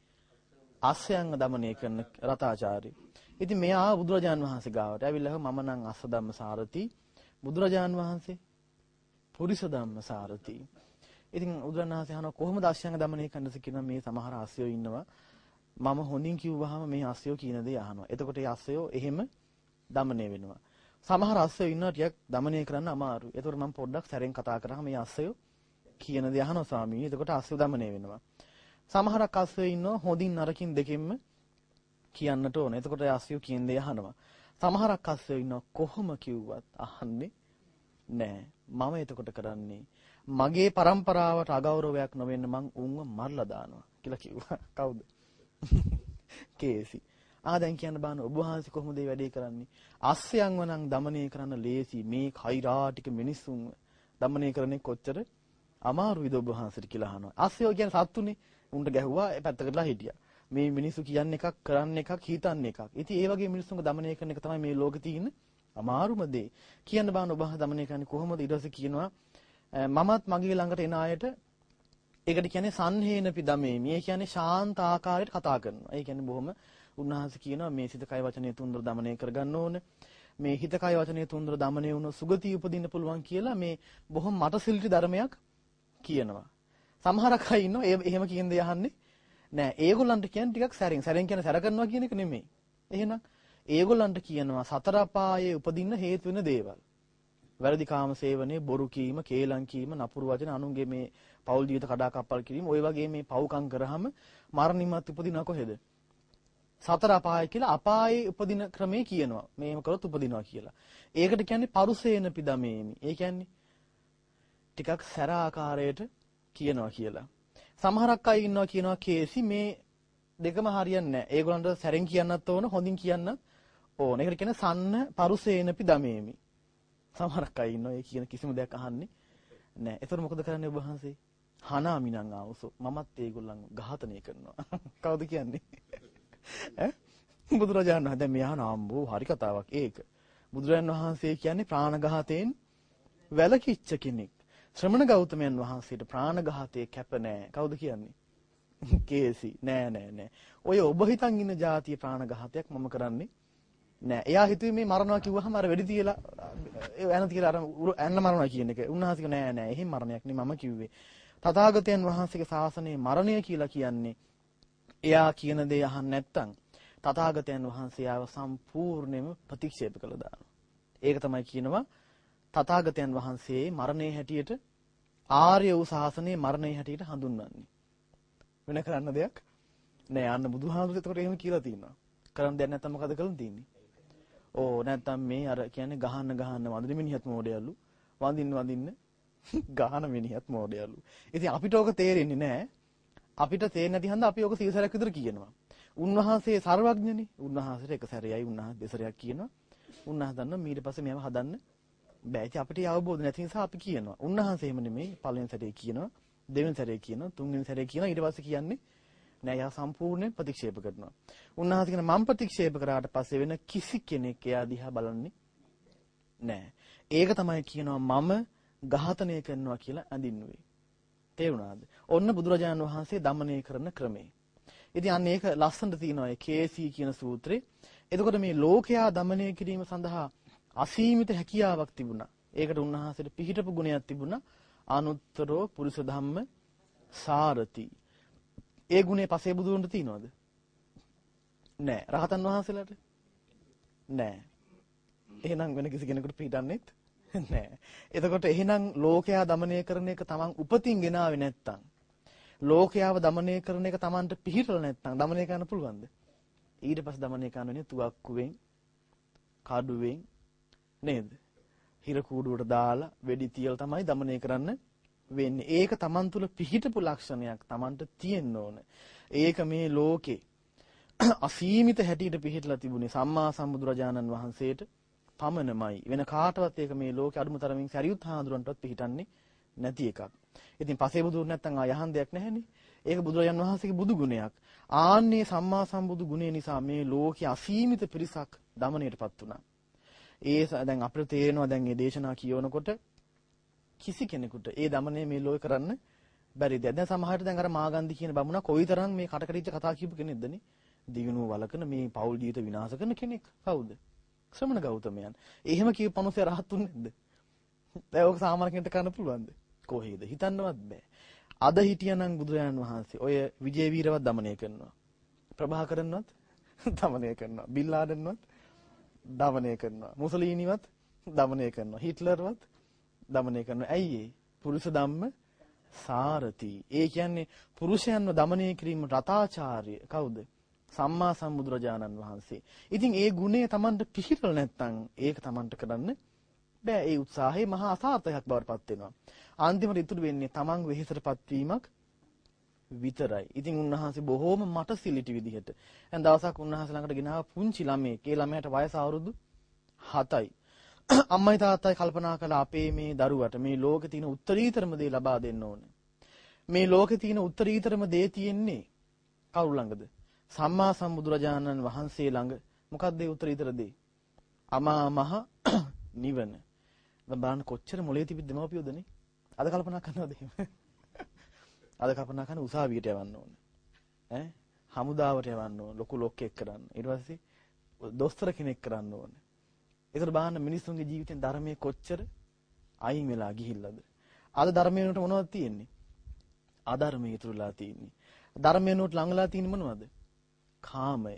අස්සයන්ව দমনය කරන රතාචාර්ය. ඉතින් මෙයා බුදුරජාන් වහන්සේ ගාවට ඇවිල්ලා මම නම් අස්ස ධම්මසාරති. බුදුරජාන් වහන්සේ පුරිස ධම්මසාරති. ඉතින් බුදුරජාන් වහන්සේ අහන කොහොමද අස්සයන්ව দমনය කරන්නද කියනවා මේ සමහර අස්සයෝ ඉන්නවා. මම හොඳින් කිව්වහම මේ අස්සයෝ කියන දේ අහනවා. එතකොට ඒ අස්සයෝ එහෙම দমনය වෙනවා. සමහර අස්සයෝ ඉන්නවා ටිකක් দমনය කරන්න අමාරුයි. ඒතකොට මම පොඩ්ඩක් සැරෙන් කතා කරාම මේ අස්සයෝ කියන දේ අහනවා ස්වාමීනි. එතකොට අස්සයෝ দমনය වෙනවා. සමහරක් අස්සයෝ ඉන්නවා හොඳින් නරකින් දෙකෙන්ම කියන්නට ඕන. එතකොට අස්සයෝ කියන දේ අහනවා. සමහරක් අස්සයෝ ඉන්නවා කොහොම කිව්වත් අහන්නේ නෑ. මම එතකොට කරන්නේ මගේ પરම්පරාවට අගෞරවයක් නොවෙන්න මං උන්ව මරලා දානවා කියලා කිව්වා. කවුද? කේසි. ආ දැන් කියන්න බාන ඔබ වහන්සේ කොහොමද මේ වැඩේ කරන්නේ? අස්සයන්ව නම් দমনය කරන්න ලේසි මේ කෛරාටික මිනිස්සුන් দমনය කරන්නේ කොච්චර අමාරුයිද ඔබ වහන්සේට කියලා අහනවා. අස්සයෝ කියන්නේ සත්තුනේ. උන්ට ගැහුවා ඒ පැත්තකටලා හිටියා. මේ මිනිස්සු කියන්නේ එකක් කරන්න එකක් හිතන්න එකක්. ඉතින් ඒ වගේ මිනිස්සුන්ව দমনය කරන එක තමයි මේ ලෝකේ තියෙන අමාරුම දේ. කියන්න බාන ඔබ වහන්සේ দমনය කරන්නේ කොහොමද? ඊට පස්සේ කියනවා මමත් මගේ ළඟට එන අයට ඒකට කියන්නේ සංහේනපි දමේමි. ඒ කියන්නේ ශාන්ත ආකාරයට කතා කරනවා. ඒ කියන්නේ බොහොම උන්වහන්සේ කියනවා මේ සිත කය වචනය තුන්දර দমনය කරගන්න ඕන. මේ හිත කය වචනය තුන්දර দমনය වුණොත් සුගතිය උපදින්න පුළුවන් කියලා මේ බොහොම මතසිල්ටි ධර්මයක් කියනවා. සමහරක් අය ඉන්නවා ඒ එහෙම කියන්නේ යහන්නේ නෑ. ඒගොල්ලන්ට කියන්නේ ටිකක් සැරින්. සැරින් කියන්නේ සැර කරනවා කියන එක නෙමෙයි. එහෙනම් ඒගොල්ලන්ට කියනවා සතර අපායේ උපදින්න හේතු වෙන දේවල්. වැරදි කාම සේවනයේ බොරු කීම, කේලම් කීම, නපුරු වචන අනුන්ගේ මේ පෞල් ජීවිත කඩාකප්පල් කිරීම, ওই වගේ මේ පව්කම් කරාම මරණින්මත් උපදිනා කොහෙද? සතර අපාය කියලා අපායේ උපදින ක්‍රමේ කියනවා. මේව කරොත් උපදිනවා කියලා. ඒකට කියන්නේ පරුසේන පිදමේමි. ඒ කියන්නේ ටිකක් සැර ආකාරයට කියනවා කියලා. සමහරක් අය ඉන්නවා කියනවා කේසි මේ දෙකම හරියන්නේ නැහැ. ඒගොල්ලන්ට සැරෙන් කියන්නත් ඕන, හොඳින් කියන්නත් ඕන. ඒකට කියන්නේ සන්න පරුසේනපි දමේමි. සමහරක් අය ඉන්නවා ඒ කියන කිසිම දෙයක් අහන්නේ නැහැ. ඒතර මොකද කරන්නේ ඔබ වහන්සේ? හනාමිනං ආවසෝ මමත් ඒගොල්ලන් ඝාතනය කරනවා. කවුද කියන්නේ? ඈ බුදුරජාණන් වහන්සේ දැන් මෙහා නාම්බෝ හරි කතාවක් ඒක. බුදුරජාණන් වහන්සේ කියන්නේ ප්‍රාණඝාතයෙන් වැළකීච්ච කෙනෙක්. ශ්‍රමණ ගෞතමයන් වහන්සේට ප්‍රාණඝාතයේ කැප නැහැ. කවුද කියන්නේ? කේසි නෑ නෑ නෑ. ඔය ඔබ හිතන් ඉන්න જાතිය ප්‍රාණඝාතයක් මම කරන්නේ නෑ. එයා හිතුවේ මේ මරනවා කිව්වහම අර වෙඩි තියලා ඒ ඇන තියලා අර ඇන්න මරනවා කියන එක. උන්වහන්සේ නෑ නෑ. එහෙම මරණයක් නෙමෙයි මම කිව්වේ. තථාගතයන් වහන්සේගේ ශාසනයේ මරණය කියලා කියන්නේ එයා කියන දේ අහන්න නැත්තම් තථාගතයන් වහන්සේ ආව සම්පූර්ණයෙන්ම ප්‍රතික්ෂේප කළා දානවා. ඒක තමයි කියනවා තථාගතයන් වහන්සේ මරණයේ හැටියට ආර්ය වූ ශාසනයේ මරණයේ හැටියට හඳුන්වන්නේ. වෙන කරන්න දෙයක් නෑ. අන්න බුදුහාමුදුරුවෝ ඒකට එහෙම කියලා තියෙනවා. කරන්න දෙයක් නැත්නම් මොකද කරන්න තියෙන්නේ? ඕ නැත්තම් මේ අර කියන්නේ ගහන්න ගහන්න වඳින මිනිහත් මෝඩයලු. වඳින්න වඳින්න ගහන මිනිහත් මෝඩයලු. ඉතින් අපිට ඕක තේරෙන්නේ නැහැ. අපිට තේරෙන්නේ නැති හන්ද අපි ඕක සීසරයක් විතර කියනවා. උන්වහන්සේ සර්වඥනේ. උන්වහන්සේට එක සැරේයි උන්වහන්සේ දෙසරයක් කියනවා. උන්වහන්සේ දන්නවා ඊට පස්සේ මේව හදන්න බෑ. ඉතින් අපිට අවබෝධ නැති නිසා අපි කියනවා. උන්වහන්සේ එහෙම නෙමෙයි පළවෙනි සැරේ කියනවා. දෙවෙනි සැරේ කියනවා. තුන්වෙනි සැරේ කියනවා. ඊට පස්සේ කියන්නේ නෑ යා සම්පූර්ණයෙන් ප්‍රතික්ෂේප කරනවා. උන්වහන්සේ කියන මම ප්‍රතික්ෂේප කරාට පස්සේ වෙන කිසි කෙනෙක් එයා දිහා බලන්නේ නෑ. ඒක තමයි කියනවා මම ඝාතනය කරනවා කියලා අඳින්නුවේ. තේරුණාද? ඔන්න බුදුරජාණන් වහන්සේ দমনය කරන ක්‍රමේ. ඉතින් අන්න ඒක ලස්සනට තියෙනවා ඒ KC කියන සූත්‍රේ. එතකොට මේ ලෝකයා দমনය කිරීම සඳහා අසීමිත හැකියාවක් තිබුණා. ඒකට උන්වහන්සේට පිහිටපු ගුණයක් තිබුණා. අනුත්තරෝ පුරුෂ ධම්ම සාරති. ඒ ගුණේ පසේ බුදුරන්ට තියනවද? නෑ. රහතන් වහන්සේලාට? නෑ. එහෙනම් වෙන කිසි කෙනෙකුට පිටින්නෙත් නෑ. එතකොට එහෙනම් ලෝකයා দমনය කරන එක තමන් උපතින් ගෙනාවේ නැත්තම් ලෝකයාව দমনය කරන එක Tamanට පිළිතර නැත්නම් দমনය කරන්න පුළුවන්ද? ඊට පස්සේ দমনය කරන්න වෙන්නේ තුවක්කුවෙන් කඩුවෙන් නේද? හිර කූඩුවට දාලා වෙඩි තියලා තමයි দমনය කරන්න වෙන්නේ. ඒක Taman තුල පිහිටපු ලක්ෂණයක් Tamanට තියෙන්න ඕන. ඒක මේ ලෝකේ අසීමිත හැටියට පිහිටලා තිබුණේ සම්මා සම්බුදුරජාණන් වහන්සේට පමණමයි. වෙන කාටවත් ඒක මේ ලෝකේ අඩුම තරමින් සරියුත් හාමුදුරන්ටවත් පිහිටන්නේ නැති එකක්. ඉතින් පසේ බුදුන් නැත්තම් ආ යහන් දෙයක් නැහැනේ. ඒක බුදුරජාන් වහන්සේගේ බුදු ගුණයක්. ආන්නේ සම්මා සම්බුදු ගුණය නිසා මේ ලෝකයේ අසීමිත පිරිසක් දමණයටපත් වුණා. ඒ දැන් අපිට තේරෙනවා දැන් මේ දේශනා කියවනකොට කිසි කෙනෙකුට ඒ দমনය මේ ලෝකේ කරන්න බැරිද? දැන් සමහරට දැන් අර මාගන්දි කියන බමුණා කොයිතරම් මේ කටකටිච්ච කතා කියපු කෙනෙක්දනේ? දියුණුව වලකන මේ පෞල් ජීවිත විනාශ කරන කෙනෙක් කවුද? ශ්‍රමණ ගෞතමයන්. එහෙම කියපු මිනිස්සු රහත්තුන් නැද්ද? දැන් ඕක සාමාන්‍ය කෙනෙක්ට කරන්න පුළුවන්ද? කොහේද හිතන්නවත් බෑ. අද හිටියනම් බුදුරජාණන් වහන්සේ ඔය විජේවීරවත් দমনය කරනවා. ප්‍රභාකරන්වත් দমনය කරනවා. බිල් ලාඩන්වත් দমনය කරනවා. මුසලීනිවත් দমনය කරනවා. හිට්ලර්වත් দমনය කරනවා. ඇයි පුරුෂ ධම්ම සාරති. ඒ කියන්නේ පුරුෂයන්ව দমনය කිරීම රතාචාර්ය කවුද? සම්මා සම්බුදුරජාණන් වහන්සේ. ඉතින් ඒ ගුණය Tamanට පිහිටල නැත්නම් ඒක Tamanට කරන්න බෑ. ඒ උත්සාහය මහා අසාර්ථකයක් බවට පත් වෙනවා. අන්තිමට ඉතුරු වෙන්නේ Taman වෙහෙසටපත් වීමක් විතරයි. ඉතින් උන්වහන්සේ බොහෝම මට සිලිටි විදිහට. දැන් දවසක් උන්වහන්සේ ළඟට ගෙනාව පුංචි ළමයෙක්. ඒ ළමයාට වයස අවුරුදු 7යි. අම්මයි තාත්තයි කල්පනා කළා අපේ මේ දරුවට මේ ලෝකේ තියෙන උත්තරීතරම දේ ලබා දෙන්න ඕනේ. මේ ලෝකේ තියෙන උත්තරීතරම දේ තියෙන්නේ කවුරු ළඟද? සම්මා සම්බුදුරජාණන් වහන්සේ ළඟ. මොකක්ද ඒ උත්තරීතර දේ? අමා මහ නිවන. දැන් බලන්න කොච්චර මොලේ තිබිද්ද මව්පියෝදනේ? අද කල්පනා කරනවද එහෙම? අද කල්පනා කරන උසාවියට යවන්න ඕනේ. ඈ හමුදාවට යවන්න ඕනේ. ලොකු ලොක්කෙක් කරන්න. ඊට පස්සේ දොස්තර කෙනෙක් කරන්න ඕනේ. ඒතර බලන්න මිනිස්සුන්ගේ ජීවිතෙන් ධර්මයේ කොච්චර අයින් වෙලා ගිහිල්ලාද? අද ධර්මයේ උනට මොනවද තියෙන්නේ? අධර්මයේ ඉතුරුලා තියෙන්නේ. ධර්මයේ උනට ළඟලා තියෙන්නේ මොනවද? කාමය.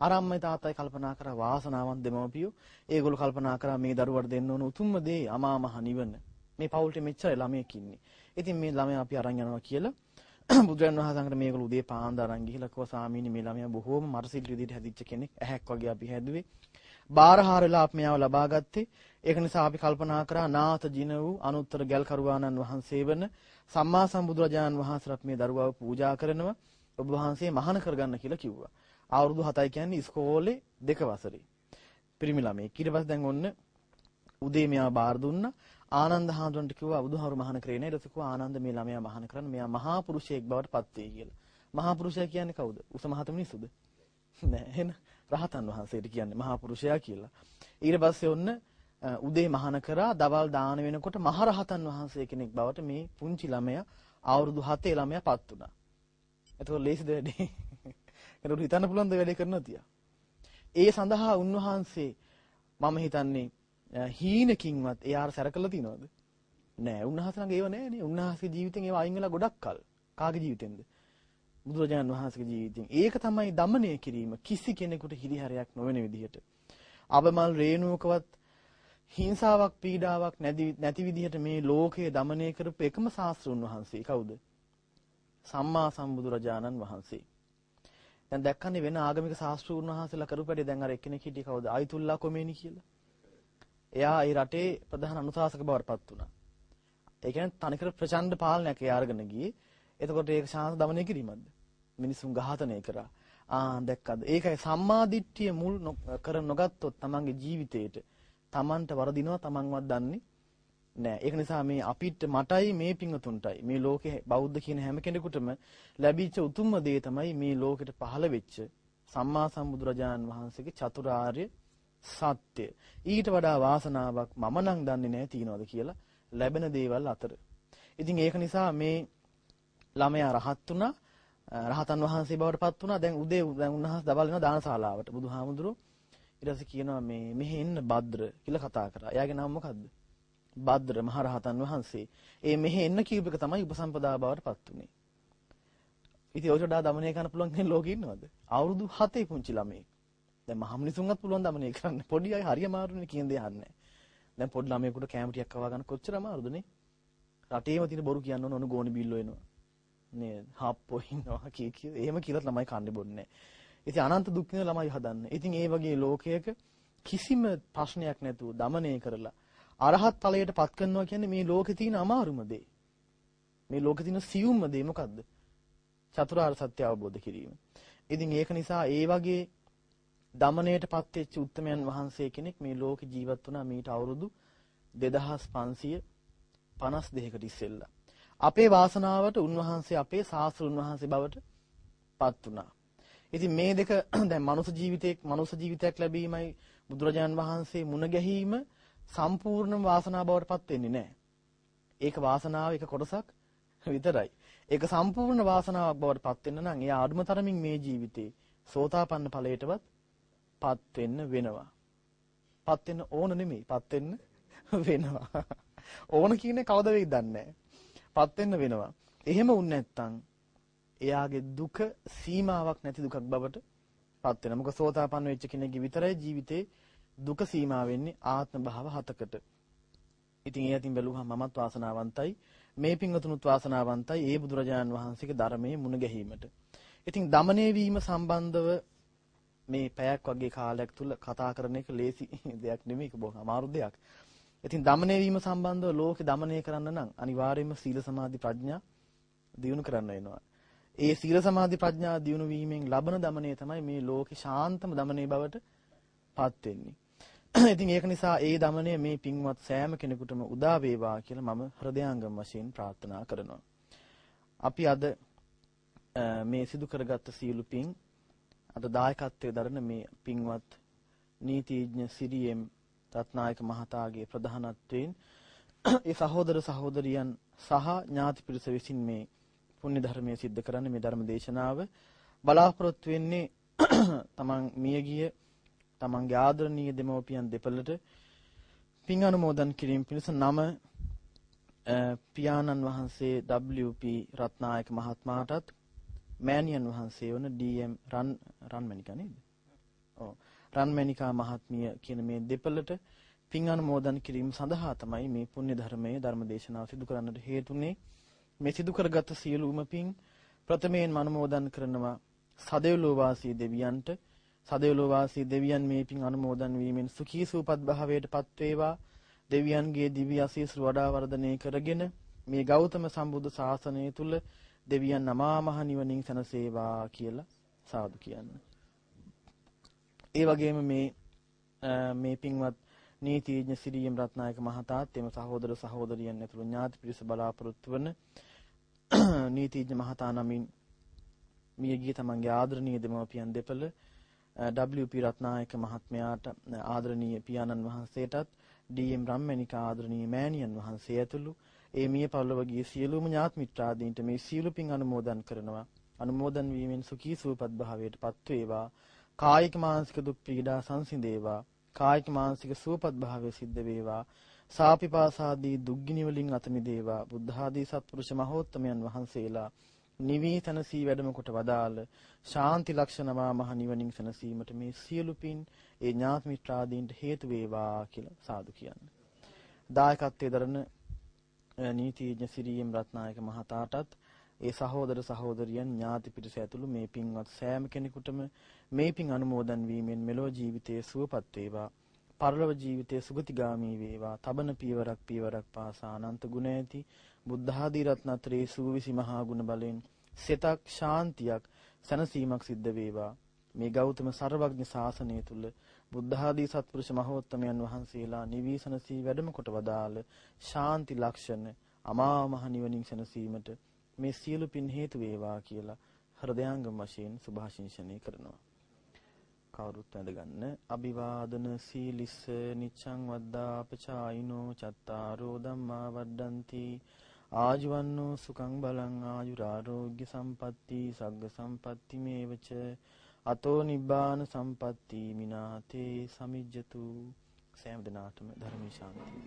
අර අම්මයි තාත්තයි කල්පනා කරා වාසනාවන් දෙමව්පියෝ. ඒගොල්ලෝ කල්පනා කරා මේ දරුවට දෙන්න ඕන උතුම්ම දේ අමා මහ නිවන. මේ පවුල්ට මෙච්චර ළමයෙක් ඉන්නේ. ඉතින් මේ ළමයා අපි අරන් යනවා කියලා බුදුරන් වහන්සේකට මේගොල්ලෝ උදේ පාන්දර අරන් ගිහිල්ලා කිව්වා ස්වාමීනි මේ ළමයා බොහෝම මරසිල් විදිහට හැදිච්ච කෙනෙක්. ඇහැක් වගේ අපි හැදුවේ. බාරහාර වෙලා අපි මෙයාව ලබා ගත්තේ. ඒක නිසා අපි කල්පනා කරා නාත ජින වූ අනුත්තර ගල් කරුවාණන් වහන්සේ වන සම්මා සම්බුදුරජාණන් වහන්සේට මේ දරුවාව පූජා කරනවා. ඔබ වහන්සේ මහාන කරගන්න කියලා කිව්වා. අවුරුදු 7යි කියන්නේ ඉස්කෝලේ දෙක වසරේ. පිරිමි ළමයි. ඊට පස්සේ දැන් ඔන්න උදේ මෙයා බාර දුන්නා. ආනන්ද හාමුදුරන්ට කිව්වා බුදුහාරු මහාන කරේ නේද? ඊට පස්සේ ආනන්ද මේ ළමයා මහාන කරන්න මෙයා මහා පුරුෂයෙක් බවට පත් වෙයි කියලා. මහා පුරුෂයා කියන්නේ කවුද? උස මහත මිනිස්සුද? නෑ එහෙනම් රහතන් වහන්සේට කියන්නේ මහා පුරුෂයා කියලා. ඊට පස්සේ ඔන්න උදේ මහාන කරා දවල් දාන වෙනකොට මහරහතන් වහන්සේ කෙනෙක් බවට මේ පුංචි ළමයා අවුරුදු 7 ළමයා පත් වුණා. එතකොට ලේසිද වැඩේ? එතකොට හිතන්න පුළුවන් ද වැඩේ කරනවා තියා. ඒ සඳහා උන්වහන්සේ මම හිතන්නේ හීනකින්වත් එයාට සැරකලා තියනවද? නෑ. උන්වහන්සේ ළඟ ඒව නෑනේ. උන්වහන්සේ ජීවිතෙන් ඒව අයින් වෙලා ගොඩක් කල්. කාගේ ජීවිතෙන්ද? බුදුරජාණන් වහන්සේගේ ජීවිතෙන්. ඒක තමයි দমনය කිරීම. කිසි කෙනෙකුට හිරිහැරයක් නොවන විදිහට. අබමල් රේණුවකවත් හිංසාවක් පීඩාවක් නැති විදිහට මේ ලෝකය দমনය කරපු එකම ශාස්ත්‍රුන් වහන්සේ කවුද? සම්මා සම්බුදුරජාණන් වහන්සේ. දැන් දැක්කනේ වෙන ආගමික ශාස්ත්‍රූන් වහන්සේලා කරපු වැඩේ දැන් අර එක්කෙනෙක් හිටියේ කවුද? අයිතුල්ලා කොමේනි කියලා. එයා ඒ රටේ ප්‍රධාන අනුශාසක බවට පත් වුණා. ඒ කියන්නේ තනිකර ප්‍රචණ්ඩ පාලනයක් එයා අරගෙන ගියේ. එතකොට ඒක ශාන්ත දමනය කිරීමක්ද? මිනිසුන් ඝාතනය කරා. ආ දැක්කද? ඒකයි සම්මාදිට්ඨිය මුල් කර නොගත්තොත් තමන්ගේ ජීවිතේට තමන්ට වරදිනවා තමන්වත් දන්නේ නෑ. ඒක නිසා මේ අපිට මටයි මේ පිංතුන්ටයි මේ ලෝකේ බෞද්ධ කියන හැම කෙනෙකුටම ලැබිච්ච උතුම්ම දේ තමයි මේ ලෝකෙට පහළ වෙච්ච සම්මා සම්බුදුරජාණන් වහන්සේගේ චතුරාර්ය සත්‍ය. ඊට වඩා වාසනාවක් මම නම් දන්නේ නැහැ තියනවාද කියලා ලැබෙන දේවල් අතර. ඉතින් ඒක නිසා මේ ළමයා රහත් වුණා රහතන් වහන්සේ බවට පත් වුණා. දැන් උදේ දැන් උන්වහන්සේ දවල් වෙනවා දානශාලාවට. බුදුහාමුදුරුවෝ ඊට පස්සේ කියනවා මේ මෙහි එන්න භද්‍ර කියලා කතා කරා. එයාගේ නම මොකද්ද? භද්‍ර මහ රහතන් වහන්සේ. ඒ මෙහි එන්න කියූප එක තමයි උපසම්පදා බවට පත් වුනේ. ඉතින් ඔය වඩා දමනය කරන්න පුළුවන් කෙනෙක් ලෝකේ ඉන්නවද? අවුරුදු 7 පුංචි ළමෙක්. දැන් මහමිනිසුන්වත් පුළුවන් দমনය කරන්න. පොඩි අය හරි අමාරුනේ කියන දේ අහන්නේ. දැන් පොඩි ළමයෙකුට කැම ටිකක් කවා ගන්න කොච්චර අමාරුදනේ. රටේම තියෙන බොරු කියන්න ඕන ඕන ගෝණි බිල්ලෝ එනවා. නේද? හප්පෝ ඉන්නවා කිය කිය. එහෙම කියලා ළමයි කන්නේ බොන්නේ. ඉතින් අනන්ත දුක් විඳ ළමයි හදන්නේ. ඉතින් ඒ වගේ ලෝකයක කිසිම ප්‍රශ්නයක් නැතුව দমনය කරලා අරහත් තලයට පත් කරනවා කියන්නේ මේ ලෝකේ තියෙන අමාරුම දේ. මේ ලෝකේ තියෙන සියුම්ම දේ මොකද්ද? චතුරාර්ය සත්‍ය අවබෝධ කිරීම. ඉතින් ඒක නිසා ඒ වගේ දමණයට පත් වෙච්ච උත්තමයන් වහන්සේ කෙනෙක් මේ ලෝකේ ජීවත් වුණා මීට අවුරුදු 2552කට ඉස්සෙල්ලා. අපේ වාසනාවට උන්වහන්සේ අපේ ශාස්ත්‍රුන් වහන්සේ බවට පත් වුණා. ඉතින් මේ දෙක දැන් මනුෂ්‍ය ජීවිතයක් මනුෂ්‍ය ජීවිතයක් ලැබීමයි බුදුරජාන් වහන්සේ මුණ ගැහිීම සම්පූර්ණ වාසනාව බවට පත් වෙන්නේ නැහැ. ඒක වාසනාව එක කොටසක් විතරයි. ඒක සම්පූර්ණ වාසනාවක් බවට පත් වෙන්න නම් එයා අඩුම තරමින් මේ ජීවිතේ සෝතාපන්න ඵලයටවත් පත් වෙන්න වෙනවා. පත් වෙන්න ඕන නෙමෙයි පත් වෙන්න වෙනවා. ඕන කියන්නේ කවද වෙයිද දන්නේ පත් වෙන්න වෙනවා. එහෙම වුන් නැත්තම් එයාගේ දුක සීමාවක් නැති දුකක් බවට පත් වෙනවා. මොකද සෝතාපන්න වෙච්ච කෙනෙක්ගේ විතරයි ජීවිතේ දුක සීමා වෙන්නේ ආත්ම භාව හතකට. ඉතින් ඒ අතින් බැලුවහම මමත් වාසනාවන්තයි. මේ පින්වතුනුත් වාසනාවන්තයි ඒ බුදුරජාණන් වහන්සේගේ ධර්මයේ මුණ ගැහිීමට. ඉතින් දමණය වීම සම්බන්ධව මේ පැයක් වගේ කාලයක් තුල කතා කරන එක ලේසි දෙයක් නෙමෙයි ඒක බොහොම අමාරු දෙයක්. ඉතින් দমনය වීම සම්බන්ධව ලෝකේ দমনය කරන්න නම් අනිවාර්යයෙන්ම සීල සමාධි ප්‍රඥා දියුණු කරන්න වෙනවා. ඒ සීල සමාධි ප්‍රඥා දියුණු වීමෙන් ලබන দমনය තමයි මේ ලෝකේ ශාන්තම দমনය බවට පත් වෙන්නේ. ඉතින් ඒක නිසා ඒ দমনය මේ පින්වත් සෑම කෙනෙකුටම උදා වේවා කියලා මම හෘදයාංගම වශයෙන් ප්‍රාර්ථනා කරනවා. අපි අද මේ සිදු කරගත්ත සීලු පින් අද දායකත්වයේ දරන මේ පින්වත් නීතිඥ සිරියම් රත්නායක මහතාගේ ප්‍රධානත්වයෙන් ඒ සහෝදර සහෝදරියන් සහ ඥාති පිරිස විසින් මේ පුණ්‍ය ධර්මයේ සිද්ධ කරන්න මේ ධර්ම දේශනාව. බලාපොරොත්තු වෙන්නේ තමන් මියගිය තමන්ගේ ආදරණීය දෙමව්පියන් දෙපළට පින් අනුමෝදන් කිරීම පිණිස නම පියාණන් වහන්සේ WP රත්නායක මහත්මයාටත් මෑණියන් වහන්සේ වන DM රන් රන්මණිකා නේද? ඔව්. රන්මණිකා මහත්මිය කියන මේ දෙපළට පින් අනුමෝදන් කිරීම සඳහා තමයි මේ පුණ්‍ය ධර්මයේ ධර්ම දේශනාව සිදු කරන්නට හේතුනේ. මේ සිදු කරගත් සියලුම පින් ප්‍රථමයෙන් අනුමෝදන් කරනවා සදෙව්ලෝ වාසී දෙවියන්ට සදෙව්ලෝ වාසී දෙවියන් මේ පින් අනුමෝදන් වීමෙන් සුඛී සූපත් භාවයටපත් වේවා දෙවියන්ගේ දිව්‍ය ආශීස් වඩා වර්ධනය කරගෙන මේ ගෞතම සම්බුද්ධ ශාසනය තුල දෙවියන් අමා මහ නිවනින් සැනසේවා කියලා සාදු කියන්න. ඒ වගේම මේ මේ පින්වත් නීතිඥ සිරියම් රත්නායක මහතාත් එම සහෝදර සහෝදරියන් ඇතුළු ඥාති පිරිස බලාපොරොත්තු වන නීතිඥ මහතා නමින් මියගිය තමන්ගේ ආදරණීය දෙමව්පියන් දෙපළ WP රත්නායක මහත්මයාට ආදරණීය පියාණන් වහන්සේටත් DM රම්මණිකා ආදරණීය මෑණියන් වහන්සේ ඇතුළු ඒ මිය පරලොව ගිය සියලුම ඥාත් මිත්‍රාදීන්ට මේ සියලු පින් අනුමෝදන් කරනවා. අනුමෝදන් වීමෙන් සුඛී සුවපත් භාවයට පත් වේවා. කායික මානසික දුක් පීඩා සංසිඳේවා. කායික මානසික සුවපත් භාවය සිද්ධ වේවා. සාපිපාසාදී දුක්ගිනි වලින් අත මිදේවා. බුද්ධ ආදී සත්පුරුෂ මහෝත්තමයන් වහන්සේලා නිවීතනසී වැඩම කොට වදාළ ශාන්ති ලක්ෂණවා මහ නිවනින් සැනසීමට මේ සියලු පින් ඒ ඥාත මිත්‍රාදීන්ට හේතු වේවා කියලා සාදු කියන්නේ. දායකත්වයේ දරන නීතිඥ සිරියම් රත්නායක මහතාටත් ඒ සහෝදර සහෝදරියන් ඥාති පිරිස ඇතුළු මේ පින්වත් සෑම කෙනෙකුටම මේ පින් අනුමෝදන් වීමෙන් මෙලෝ ජීවිතයේ සුවපත් වේවා. පරලොව ජීවිතයේ සුගතිගාමී වේවා. තබන පියවරක් පියවරක් පාසා අනන්ත ගුණ ඇති බුද්ධ ආදී රත්නත්‍රේ සූවිසි මහා ගුණ බලෙන් සිතක් ශාන්තියක් සනසීමක් සිද්ධ වේවා. මේ ගෞතම සර්වඥ ශාසනය තුල බුද්ධ ආදී සත්පුරුෂ මහෝත්තමයන් වහන්සේලා නිවිසනසී වැඩම කොට වදාළ ශාන්ති ලක්ෂණ අමා මහ නිවනින් සැනසීමට මේ සියලු පින් හේතු වේවා කියලා හෘදයාංගම වශයෙන් සුභාශිංසනය කරනවා. කවුරුත් වැඳගන්න අභිවාදන සීලිස්ස නිච්ඡං වද්දා පචායිනෝ චත්තාරෝ ධම්මා වඩ්ඩಂತಿ ආජීවන්නෝ සුඛං බලං ආයුරාෝග්‍ය සම්පatti සග්ග සම්පatti මේවච අතෝ නිබ්බාන සම්පatti මිනාතේ සමිජ්ජතු. සෑම දිනාටම ධර්ම ශාන්තිය.